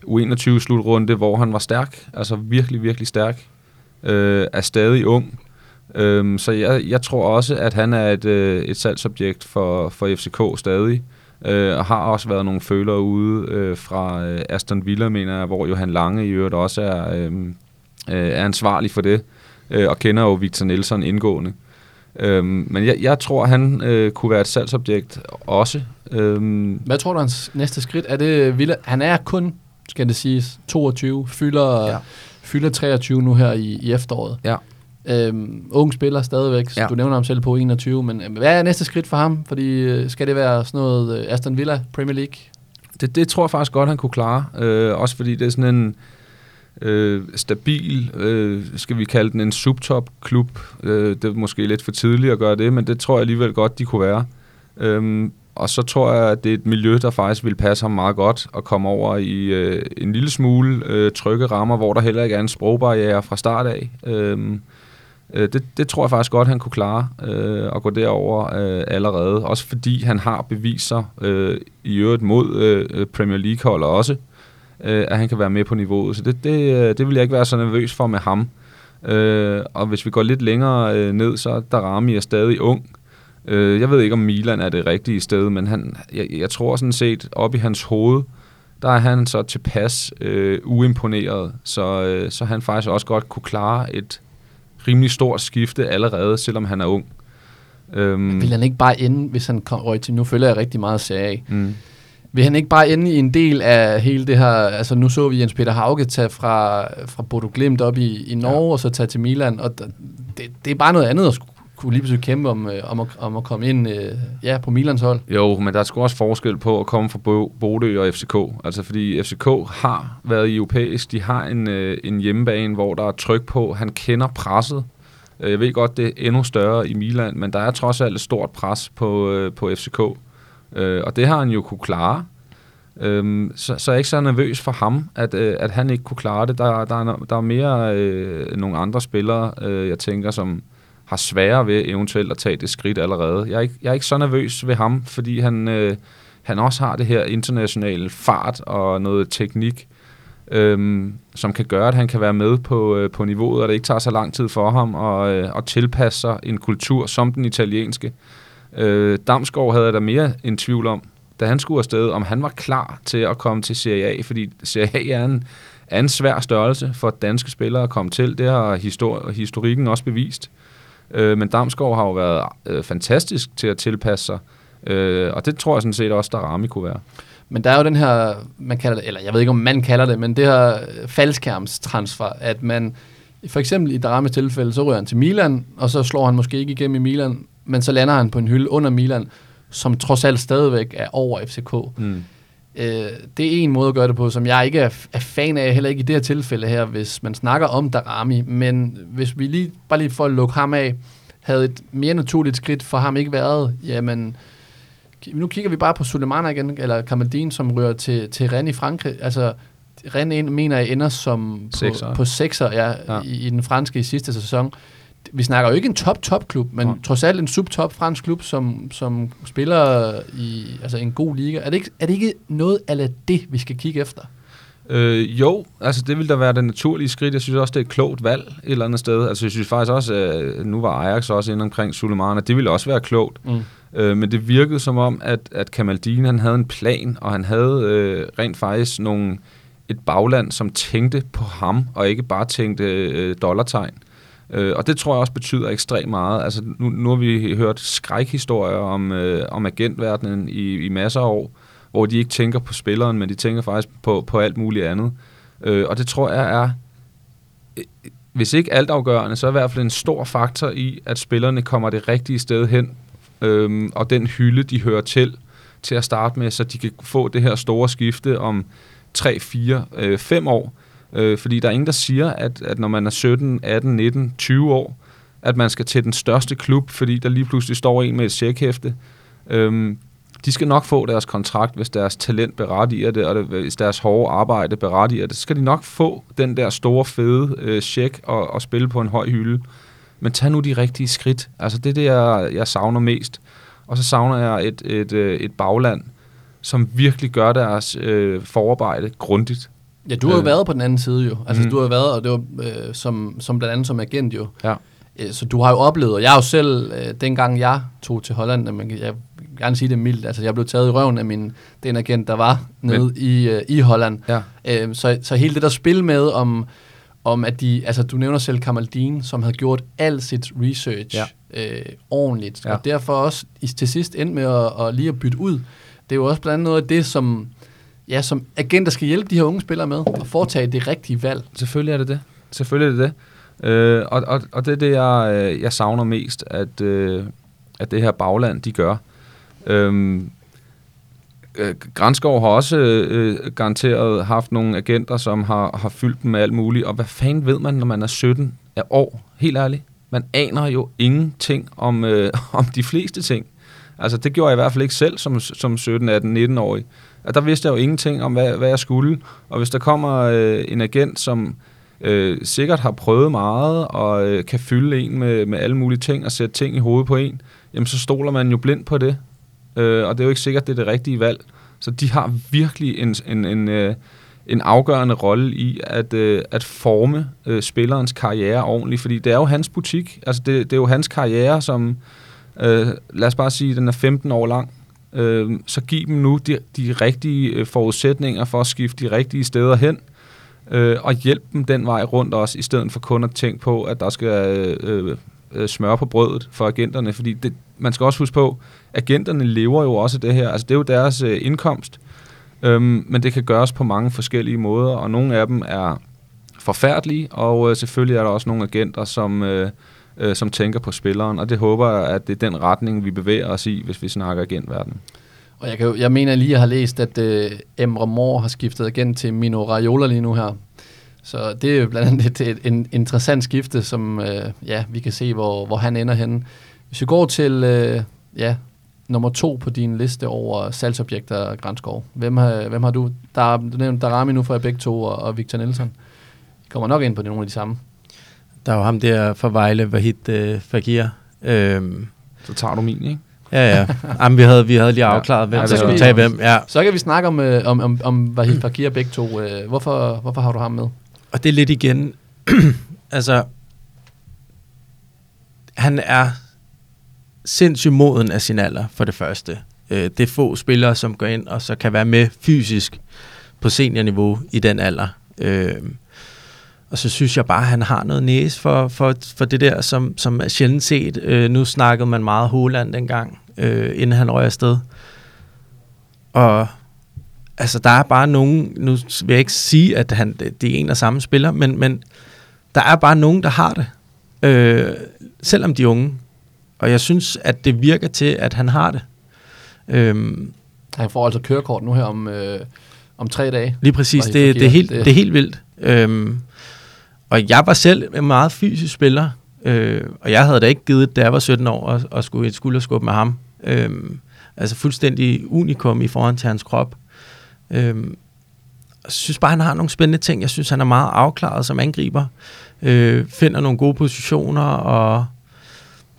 Speaker 2: U21-slutrunde, hvor han var stærk. Altså virkelig, virkelig stærk. Øh, er stadig ung. Øhm, så jeg, jeg tror også, at han er et, øh, et salgsobjekt for, for FCK stadig. Øh, og har også været nogle følere ude øh, fra øh, Aston Villa, mener jeg, hvor Johan Lange i øvrigt også er, øhm, øh, er ansvarlig for det. Øh, og kender jo Victor Nelson indgående. Øhm, men jeg, jeg tror, han øh, kunne være et salgsobjekt også. Øhm,
Speaker 1: Hvad tror du, hans næste skridt? Er det Villa? Han er kun, skal det siges, 22, fylder,
Speaker 2: Ja.
Speaker 1: fylder 23 nu her i, i efteråret.
Speaker 2: Ja.
Speaker 1: Øhm, ung spiller stadigvæk.
Speaker 2: Ja.
Speaker 1: Ja. Du nævner ham selv på 21, men øh, hvad er næste skridt for ham? Fordi øh, skal det være sådan noget øh, Aston Villa, Premier League?
Speaker 2: Det, det tror jeg faktisk godt, han kunne klare. Øh, også fordi det er sådan en øh, stabil, øh, skal vi kalde den en subtop-klub. Øh, det er måske lidt for tidligt at gøre det, men det tror jeg alligevel godt, de kunne være. Øhm, og så tror jeg, at det er et miljø, der faktisk vil passe ham meget godt at komme over i øh, en lille smule øh, trygge rammer, hvor der heller ikke er en sprogbarriere fra start af. Øhm, øh, det, det tror jeg faktisk godt, han kunne klare øh, at gå derover øh, allerede. Også fordi han har beviser øh, i øvrigt mod øh, Premier League-hold også, øh, at han kan være med på niveauet. Så det, det, øh, det vil jeg ikke være så nervøs for med ham. Øh, og hvis vi går lidt længere øh, ned, så er Darami er stadig ung. Øh, jeg ved ikke, om Milan er det rigtige sted, men han, jeg, jeg tror sådan set, op i hans hoved, der er han så tilpas øh, uimponeret, så, øh, så han faktisk også godt kunne klare et rimelig stort skifte allerede, selvom han er ung. Øhm,
Speaker 1: Vil han ikke bare ende, hvis han kom, røg til, nu følger jeg rigtig meget Serie A,
Speaker 2: mm,
Speaker 1: vil han ikke bare ende i en del af hele det her, altså nu så vi Jens Peter Hauge tage fra, fra Bodo Glimt op i, i Norge, ja. og så tage til Milan, og det, det er bare noget andet at skulle kunne lige pludselig kæmpe om, øh, om, at, om at komme ind øh, ja, på Milans hold.
Speaker 2: Jo, men der er sgu også forskel på at komme fra Bo- Bodø og FCK. Altså fordi FCK har været i europæisk. De har en, øh, en hjemmebane, hvor der er tryk på. Han kender presset. Øh, jeg ved godt, det er endnu større i Milan, men der er trods alt et stort pres på, øh, på FCK. Øh, og det har han jo kunne klare. Øhm, så, så er jeg ikke så nervøs for ham, at, øh, at han ikke kunne klare det. Der, der, er, der er mere øh, nogle andre spillere, øh, jeg tænker, som har sværere ved eventuelt at tage det skridt allerede. Jeg er ikke, jeg er ikke så nervøs ved ham, fordi han, øh, han også har det her internationale fart og noget teknik, øhm, som kan gøre, at han kan være med på, øh, på niveauet, og det ikke tager så lang tid for ham at, øh, at tilpasse sig en kultur som den italienske. Øh, Damsgaard havde jeg da mere en tvivl om, da han skulle afsted, om han var klar til at komme til Serie A, fordi Serie A er en, er en svær størrelse for danske spillere at komme til. Det har histor- historikken også bevist. Øh, men Damsgaard har jo været øh, fantastisk til at tilpasse sig, øh, og det tror jeg sådan set også, der Rami kunne være.
Speaker 1: Men der er jo den her, man kalder det, eller jeg ved ikke, om man kalder det, men det her øh, faldskærmstransfer, at man, for eksempel i Daramis tilfælde, så ryger han til Milan, og så slår han måske ikke igennem i Milan, men så lander han på en hylde under Milan, som trods alt stadigvæk er over FCK.
Speaker 2: Mm.
Speaker 1: Øh, det er en måde at gøre det på, som jeg ikke er, er fan af, heller ikke i det her tilfælde her, hvis man snakker om Darami. Men hvis vi lige, bare lige for at lukke ham af, havde et mere naturligt skridt for ham ikke været, jamen, nu kigger vi bare på Sulemana igen, eller Kamaldin, som rører til, til Rennes i Frankrig. Altså, Rennes mener jeg ender som på,
Speaker 2: Sekser.
Speaker 1: på sekser Ja.
Speaker 2: ja.
Speaker 1: I, i den franske i sidste sæson. Vi snakker jo ikke en top-top-klub, men
Speaker 2: Nej.
Speaker 1: trods alt en sub-top fransk klub, som, som spiller i altså en god liga. Er det ikke, er det ikke noget af det, vi skal kigge efter?
Speaker 2: Øh, jo, altså det vil da være det naturlige skridt. Jeg synes også, det er et klogt valg et eller andet sted. Altså jeg synes faktisk også, at nu var Ajax også inde omkring Sulemana. Det ville også være klogt.
Speaker 1: Mm.
Speaker 2: Øh, men det virkede som om, at, at Kamaldin han havde en plan, og han havde øh, rent faktisk nogle, et bagland, som tænkte på ham, og ikke bare tænkte øh, dollartegn. Øh, og det tror jeg også betyder ekstremt meget. Altså, nu, nu har vi hørt skrækhistorier om, øh, om agentverdenen i, i masser af år, hvor de ikke tænker på spilleren, men de tænker faktisk på, på alt muligt andet. Øh, og det tror jeg er, øh, hvis ikke altafgørende, så i hvert fald en stor faktor i, at spillerne kommer det rigtige sted hen, øh, og den hylde, de hører til, til at starte med, så de kan få det her store skifte om 3, 4, øh, 5 år. Øh, fordi der er ingen, der siger, at, at når man er 17, 18, 19, 20 år, at man skal til den største klub, fordi der lige pludselig står en med et checkhæfte. Øhm, de skal nok få deres kontrakt, hvis deres talent berettiger det, og det, hvis deres hårde arbejde berettiger det. Så skal de nok få den der store, fede øh, check og, og spille på en høj hylde. Men tag nu de rigtige skridt. Altså det er det, jeg, jeg savner mest. Og så savner jeg et, et, øh, et bagland, som virkelig gør deres øh, forarbejde grundigt.
Speaker 1: Ja, du har jo
Speaker 2: Øh.
Speaker 1: været på den anden side jo. Altså, mm. du har jo været, og det var øh, som, som blandt andet som agent jo.
Speaker 2: Ja.
Speaker 1: Øh, Så du har jo oplevet, og jeg har jo selv, øh, dengang jeg tog til Holland, man kan, jeg vil gerne sige det mildt, altså jeg blev taget i røven af min, den agent, der var nede
Speaker 2: Men-
Speaker 1: i, øh, i Holland.
Speaker 2: Ja.
Speaker 1: Øh, så, så hele det der spil med om, om at de, altså du nævner selv Kamaldin, som havde gjort al sit research
Speaker 2: Ja.
Speaker 1: øh, ordentligt,
Speaker 2: Ja.
Speaker 1: og derfor også i, til sidst endte med at, at lige at bytte ud. Det er jo også blandt andet noget af det, som, ja, som agent, der skal hjælpe de her unge spillere med, at foretage det rigtige valg.
Speaker 2: Selvfølgelig er det det. Selvfølgelig er det det. Øh, og, og, og det er det, jeg, øh, jeg savner mest, at, øh, at det her bagland, de gør. Øhm, øh, Granskov har også øh, garanteret haft nogle agenter, som har, har fyldt dem med alt muligt. Og hvad fanden ved man, når man er 17 af år? Helt ærligt. Man aner jo ingenting om, øh, om de fleste ting. Altså, det gjorde jeg i hvert fald ikke selv som, som 17, 18, 19-årig. At der vidste jeg jo ingenting om, hvad, hvad jeg skulle. Og hvis der kommer øh, en agent, som øh, sikkert har prøvet meget, og øh, kan fylde en med, med alle mulige ting, og sætte ting i hovedet på en, jamen så stoler man jo blind på det. Øh, og det er jo ikke sikkert, det er det rigtige valg. Så de har virkelig en, en, en, øh, en afgørende rolle i at, øh, at forme øh, spillerens karriere ordentligt, fordi det er jo hans butik. Altså det, det er jo hans karriere, som, øh, lad os bare sige, den er 15 år lang. Øh, så giv dem nu de, de rigtige øh, forudsætninger for at skifte de rigtige steder hen, øh, og hjælp dem den vej rundt også, i stedet for kun at tænke på, at der skal øh, øh, smør på brødet for agenterne, fordi det, man skal også huske på, agenterne lever jo også det her, altså det er jo deres øh, indkomst, øhm, men det kan gøres på mange forskellige måder, og nogle af dem er forfærdelige, og øh, selvfølgelig er der også nogle agenter, som øh, øh, som tænker på spilleren, og det håber jeg, at det er den retning, vi bevæger os i, hvis vi snakker igen verden.
Speaker 1: Og jeg, kan, jo- jeg mener lige, at har læst, at øh, Emre Mor har skiftet igen til Mino Raiola lige nu her. Så det er jo blandt andet et, et, en interessant skifte, som øh, ja, vi kan se, hvor, hvor han ender henne. Hvis vi går til øh, ja, nummer to på din liste over salgsobjekter, Grænskov. Hvem har, hvem har du? Der, du nævnte Darami nu for begge to, og, og Victor Nielsen. I kommer nok ind på nogle af de samme.
Speaker 3: Der er jo ham der fra Vejle, Vahid øh, Fagir. Øhm,
Speaker 2: Så tager du min, ikke?
Speaker 3: ja, ja. Jamen, vi havde, vi havde lige
Speaker 2: Ja.
Speaker 3: afklaret, hvem
Speaker 2: Ja,
Speaker 3: der
Speaker 2: det
Speaker 3: skulle tage hvem. Ja.
Speaker 1: Så kan vi snakke om, øh, om, om, om Vahid Fakir begge to. Øh, hvorfor, hvorfor har du ham med?
Speaker 3: Og det er lidt igen, altså, han er sindssygt moden af sin alder, for det første. Øh, det er få spillere, som går ind og så kan være med fysisk på seniorniveau i den alder. Øh, og så synes jeg bare, at han har noget næse for, for, for det der, som, som er sjældent set. Øh, nu snakkede man meget Holland dengang, øh, inden han røg afsted. Og altså, der er bare nogen, nu vil jeg ikke sige, at han, det er en og samme spiller, men, men der er bare nogen, der har det. Øh, selvom de er unge. Og jeg synes, at det virker til, at han har det. Øhm,
Speaker 1: Han får altså kørekort nu her om, øh, om tre dage.
Speaker 3: Lige præcis,
Speaker 1: I
Speaker 3: det, det, er helt,
Speaker 1: Det-
Speaker 3: det er helt vildt. Øhm, og jeg var selv en meget fysisk spiller, øh, og jeg havde da ikke givet, da jeg var 17 år, at, at skulle et skulderskub med ham. Øh, altså fuldstændig unikum i forhold til hans krop. Øhm, jeg synes bare, han har nogle spændende ting. Jeg synes, han er meget afklaret som angriber. Øh, finder nogle gode positioner, og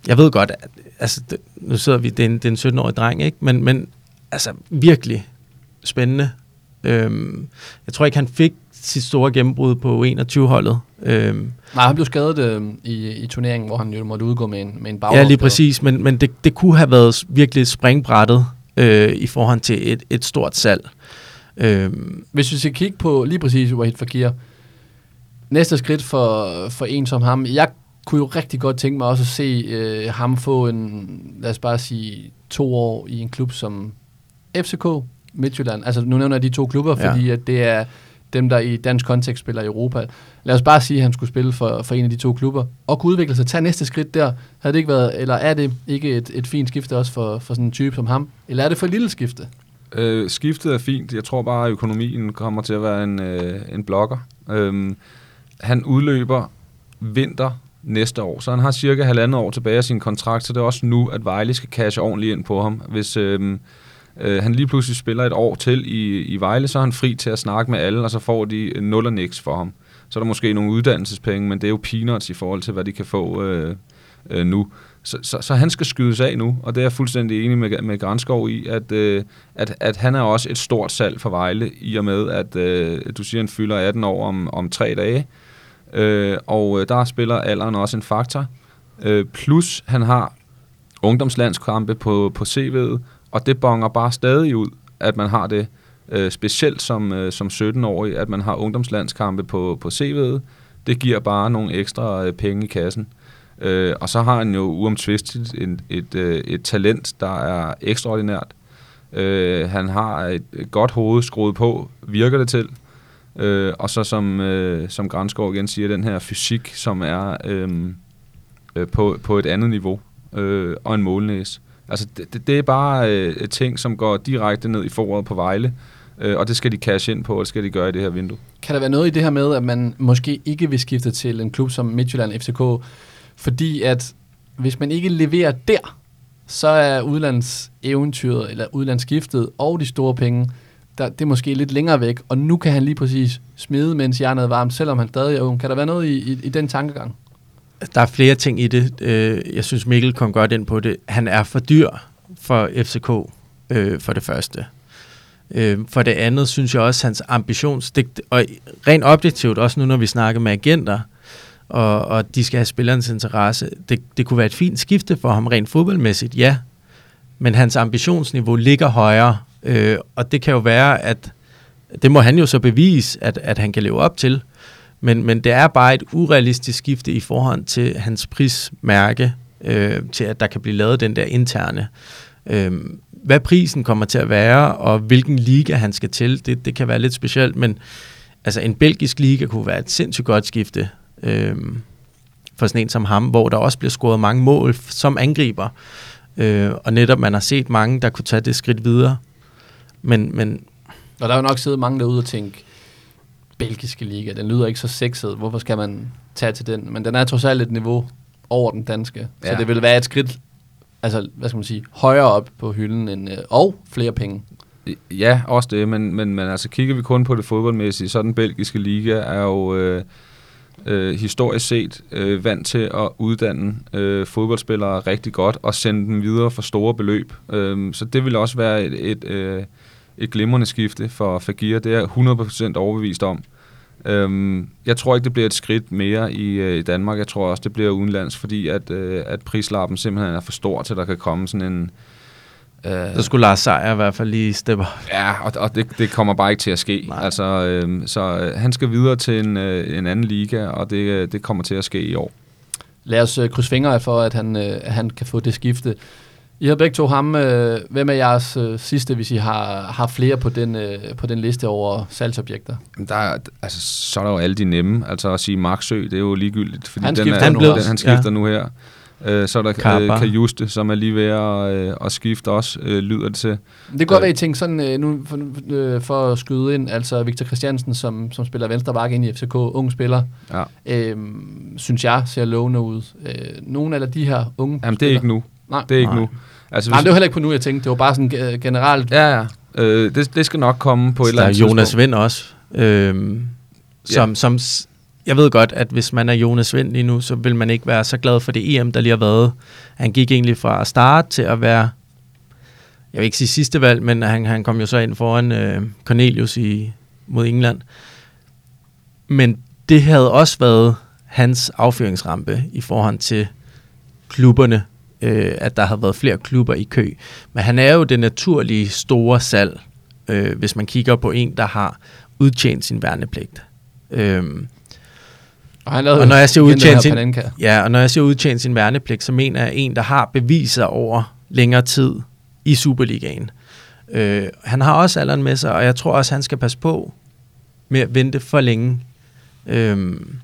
Speaker 3: jeg ved godt, at, altså, det, nu sidder vi, det er en, det er en 17-årig dreng, ikke? Men, men altså virkelig spændende. Øhm, jeg tror ikke, han fik sit store gennembrud på 21-holdet. Øhm,
Speaker 1: Nej, han blev skadet øh, i, i turneringen, hvor han jo måtte udgå med en, med en bag.
Speaker 3: ja, lige præcis, men, men det, det kunne have været virkelig springbrættet øh, i forhold til et, et stort salg. Øhm,
Speaker 1: Hvis vi skal kigge på lige præcis Wahid Fakir, næste skridt for, for en som ham, jeg kunne jo rigtig godt tænke mig også at se øh, ham få en, lad os bare sige, to år i en klub som FCK Midtjylland. Altså nu nævner jeg de to klubber,
Speaker 3: Ja.
Speaker 1: fordi at det er dem, der i dansk kontekst spiller i Europa. Lad os bare sige, at han skulle spille for, for en af de to klubber, og kunne udvikle sig, tage næste skridt der. Havde det ikke været, eller er det ikke et, et fint skifte også for, for sådan en type som ham? Eller er det for et lille skifte?
Speaker 2: Øh, skiftet er fint. Jeg tror bare, at økonomien kommer til at være en, øh, en blokker. Øhm, han udløber vinter næste år, så han har cirka halvandet år tilbage af sin kontrakt, så det er også nu, at Vejle skal cashe ordentligt ind på ham. Hvis Øh, øh, han lige pludselig spiller et år til i, i Vejle, så er han fri til at snakke med alle, og så får de 0 og niks for ham. Så er der måske nogle uddannelsespenge, men det er jo peanuts i forhold til, hvad de kan få øh, øh, nu. Så, så, så han skal skydes af nu, og det er jeg fuldstændig enig med, med Granskov i, at, øh, at, at han er også et stort salg for Vejle, i og med, at øh, du siger, han fylder 18 år om, om tre dage. Øh, og øh, der spiller alderen også en faktor. Øh, plus han har ungdomslandskampe på, på CV'et, og det bonger bare stadig ud, at man har det, øh, specielt som, øh, som 17-årig, at man har ungdomslandskampe på, på CV'et. Det giver bare nogle ekstra øh, penge i kassen. Øh, og så har han jo uomtvistet et, et, øh, et talent, der er ekstraordinært. Øh, han har et, et godt hoved skruet på, virker det til. Øh, og så som, øh, som Granskov igen siger, den her fysik, som er øh, øh, på, på et andet niveau, øh, og en målnæs. Altså det, det, er bare øh, ting, som går direkte ned i foråret på Vejle, øh, og det skal de cash ind på, og det skal de gøre i det her vindue.
Speaker 1: Kan der være noget i det her med, at man måske ikke vil skifte til en klub som Midtjylland FCK, fordi at hvis man ikke leverer der, så er udlands eventyret, eller udlandsskiftet og de store penge, der, det er måske lidt længere væk, og nu kan han lige præcis smide, mens jernet er varmt, selvom han stadig er ung. Kan der være noget i, i, i den tankegang?
Speaker 3: Der er flere ting i det. Øh, jeg synes, Mikkel kom godt ind på det. Han er for dyr for FCK, øh, for det første. Øh, for det andet synes jeg også, hans ambitions... Det, og rent objektivt, også nu når vi snakker med agenter, og, og de skal have spillerens interesse, det, det kunne være et fint skifte for ham rent fodboldmæssigt, ja. Men hans ambitionsniveau ligger højere, øh, og det kan jo være, at det må han jo så bevise, at, at han kan leve op til. Men, men det er bare et urealistisk skifte i forhold til hans prismærke, øh, til at der kan blive lavet den der interne. Øh, hvad prisen kommer til at være, og hvilken liga han skal til, det, det kan være lidt specielt, men altså en belgisk liga kunne være et sindssygt godt skifte. Øh, for sådan en som ham, hvor der også bliver scoret mange mål som angriber. Øh, og netop man har set mange, der kunne tage det skridt videre. Men, men
Speaker 1: Og der er jo nok siddet mange derude og tænke, belgiske liga, den lyder ikke så sexet, hvorfor skal man tage til den? Men den er trods alt et niveau over den danske, så
Speaker 2: Ja.
Speaker 1: det vil være et skridt, altså, hvad skal man sige, højere op på hylden, end, øh, og flere penge.
Speaker 2: Ja, også det, men, men, men altså kigger vi kun på det fodboldmæssige, så den belgiske liga er jo øh, øh, historisk set øh, vant til at uddanne øh, fodboldspillere rigtig godt og sende dem videre for store beløb. Øh, så det vil også være et, et, øh, et glimrende skifte for Fagir, det er jeg 100% overbevist om. Øhm, jeg tror ikke, det bliver et skridt mere i, øh, i Danmark. Jeg tror også, det bliver udenlands, fordi at, øh, at prislappen simpelthen er for stor til, at der kan komme sådan en... Øh,
Speaker 3: så skulle Lars Seier i hvert fald lige steppe op.
Speaker 2: Ja, og, og det, det kommer bare ikke til at ske.
Speaker 3: Nej.
Speaker 2: Altså, øh, så øh, han skal videre til en, øh, en anden liga, og det, øh, det kommer til at ske i år.
Speaker 1: Lad os øh, krydse fingre for, at han, øh, at han kan få det skifte. I har begge to ham. Øh, hvem er jeres øh, sidste, hvis I har, har flere på den, øh, på den liste over salgsobjekter?
Speaker 2: Men Der er, altså, så er der jo alle de nemme. Altså at sige Marksø, det er jo ligegyldigt, fordi
Speaker 1: Han
Speaker 2: den
Speaker 1: skifter
Speaker 2: er,
Speaker 3: Han
Speaker 2: den, han skifter ja. nu her. Øh, så er der
Speaker 3: Kappa.
Speaker 2: øh, Kajuste, som er lige ved at, øh, at skifte også, øh, lyder det til.
Speaker 1: Det kan godt
Speaker 2: Øh.
Speaker 1: være, I tænker sådan, øh, nu for, øh, for at skyde ind, altså Victor Christiansen, som, som spiller venstre bakke ind i FCK, ung spiller,
Speaker 2: Ja.
Speaker 1: øh, synes jeg ser lovende ud. Øh, nogle af de her unge
Speaker 2: Jamen, det er ikke nu.
Speaker 1: Nej,
Speaker 2: Det er ikke
Speaker 3: Nej.
Speaker 2: nu. Altså,
Speaker 1: Nej, det var heller ikke på nu, jeg tænkte. Det var bare sådan øh, generelt.
Speaker 2: Ja, ja. Øh, det, det skal nok komme på et eller
Speaker 3: der er
Speaker 2: andet
Speaker 3: Jonas
Speaker 2: tidspunkt.
Speaker 3: Vind også, øhm, som,
Speaker 2: Ja.
Speaker 3: som jeg ved godt, at hvis man er Jonas Vind lige nu, så vil man ikke være så glad for det EM, der lige har været. Han gik egentlig fra at starte til at være, jeg vil ikke sige sidste valg, men han, han kom jo så ind foran øh, Cornelius i, mod England. Men det havde også været hans affyringsrampe i forhold til klubberne, øh, at der havde været flere klubber i kø. Men han er jo det naturlige store salg, øh, hvis man kigger på en, der har udtjent sin værnepligt. Øhm,
Speaker 1: Og, han
Speaker 3: Og når jeg siger udtjent sin-
Speaker 1: Panenka.
Speaker 3: ja, og når jeg siger udtjent sin værnepligt, så mener jeg en, der har beviser over længere tid i Superligaen. Øh, han har også alderen med sig, og jeg tror også, han skal passe på med at vente for længe. Øhm,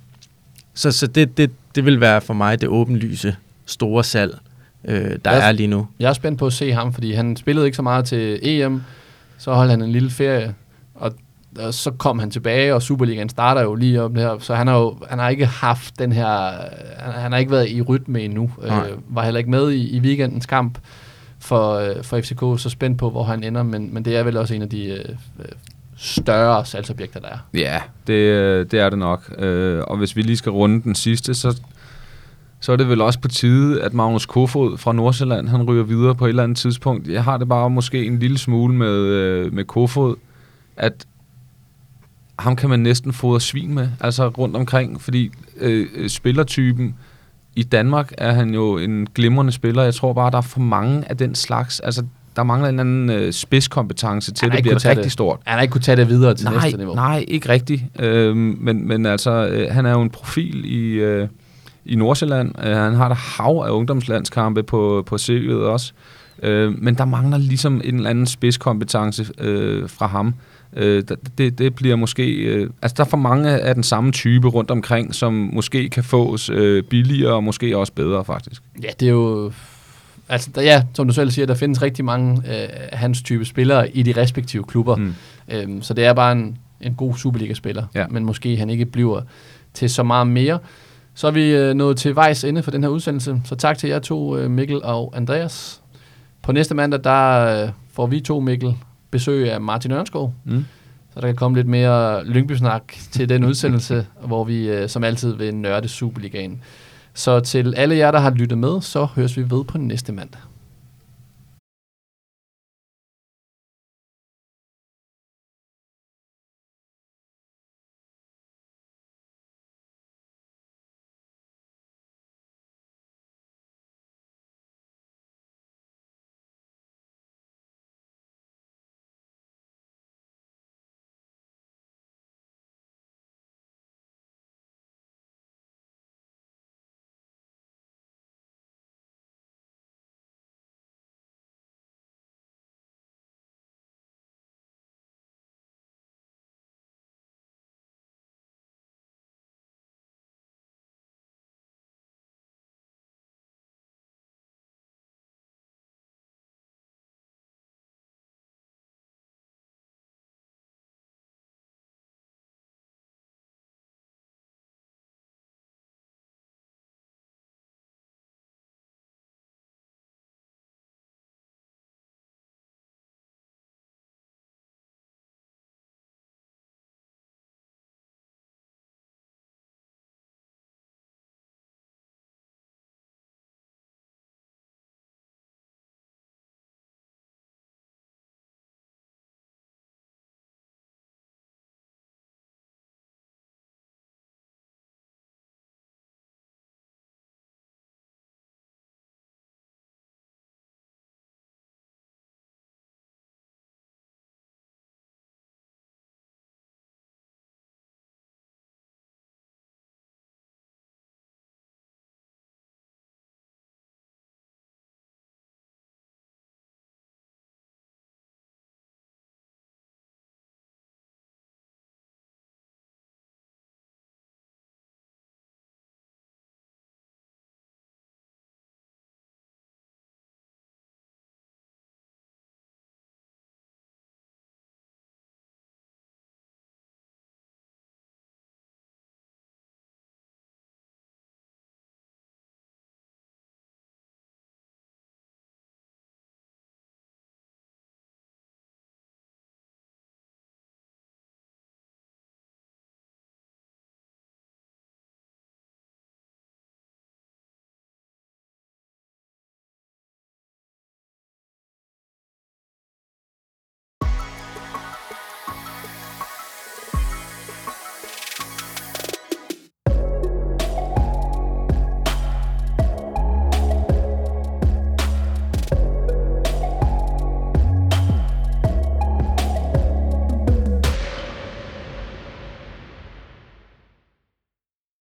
Speaker 3: så så det, det, det vil være for mig det åbenlyse store salg, øh, der
Speaker 1: Jeg-
Speaker 3: er lige nu.
Speaker 1: Jeg er spændt på at se ham, fordi han spillede ikke så meget til EM. Så holdt han en lille ferie, og, og så kom han tilbage, og Superligaen starter jo lige om det her. Så han har jo han har ikke haft den her... Han, han har ikke været i rytme endnu.
Speaker 3: Nej.
Speaker 1: Øh, var heller ikke med i, i weekendens kamp for, øh, for FCK, så spændt på, hvor han ender. Men, men det er vel også en af de øh, øh, større salgsobjekter, der er.
Speaker 2: Ja, det, øh, det er det nok. Øh, og hvis vi lige skal runde den sidste, så, så er det vel også på tide, at Magnus Kofod fra Nordsjælland, han ryger videre på et eller andet tidspunkt. Jeg har det bare måske en lille smule med, øh, med Kofod, at ham kan man næsten fodre svin med, altså rundt omkring, fordi øh, øh, spillertypen i Danmark er han jo en glimrende spiller. Jeg tror bare, der er for mange af den slags. Altså, der mangler en anden øh, spidskompetence til, det bliver rigtig
Speaker 1: det.
Speaker 2: stort.
Speaker 1: Han har ikke kunne tage det videre til
Speaker 2: nej,
Speaker 1: næste niveau.
Speaker 2: Nej, ikke rigtigt. Øhm, men, men altså, øh, han er jo en profil i, øh, i Nordsjælland. Øh, han har et hav af ungdomslandskampe på, på CV'et også. Øh, men der mangler ligesom en eller anden spidskompetence øh, fra ham. Øh, det, det bliver måske... Øh, altså, der er for mange af den samme type rundt omkring, som måske kan fås øh, billigere og måske også bedre, faktisk.
Speaker 1: Ja, det er jo... Altså, der, ja, som du selv siger, der findes rigtig mange øh, hans type spillere i de respektive klubber.
Speaker 2: Mm.
Speaker 1: Øhm, så det er bare en, en god Superliga-spiller,
Speaker 2: Ja.
Speaker 1: men måske han ikke bliver til så meget mere. Så er vi øh, nået til vejs ende for den her udsendelse. Så tak til jer to, øh, Mikkel og Andreas. På næste mandag, der øh, får vi to, Mikkel, besøg af Martin Ørnskov.
Speaker 2: Mm.
Speaker 1: Så der kan komme lidt mere Lyngby-snak til den udsendelse, hvor vi øh, som altid vil nørde Superligaen. Så til alle jer, der har lyttet med, så høres vi ved på næste mandag.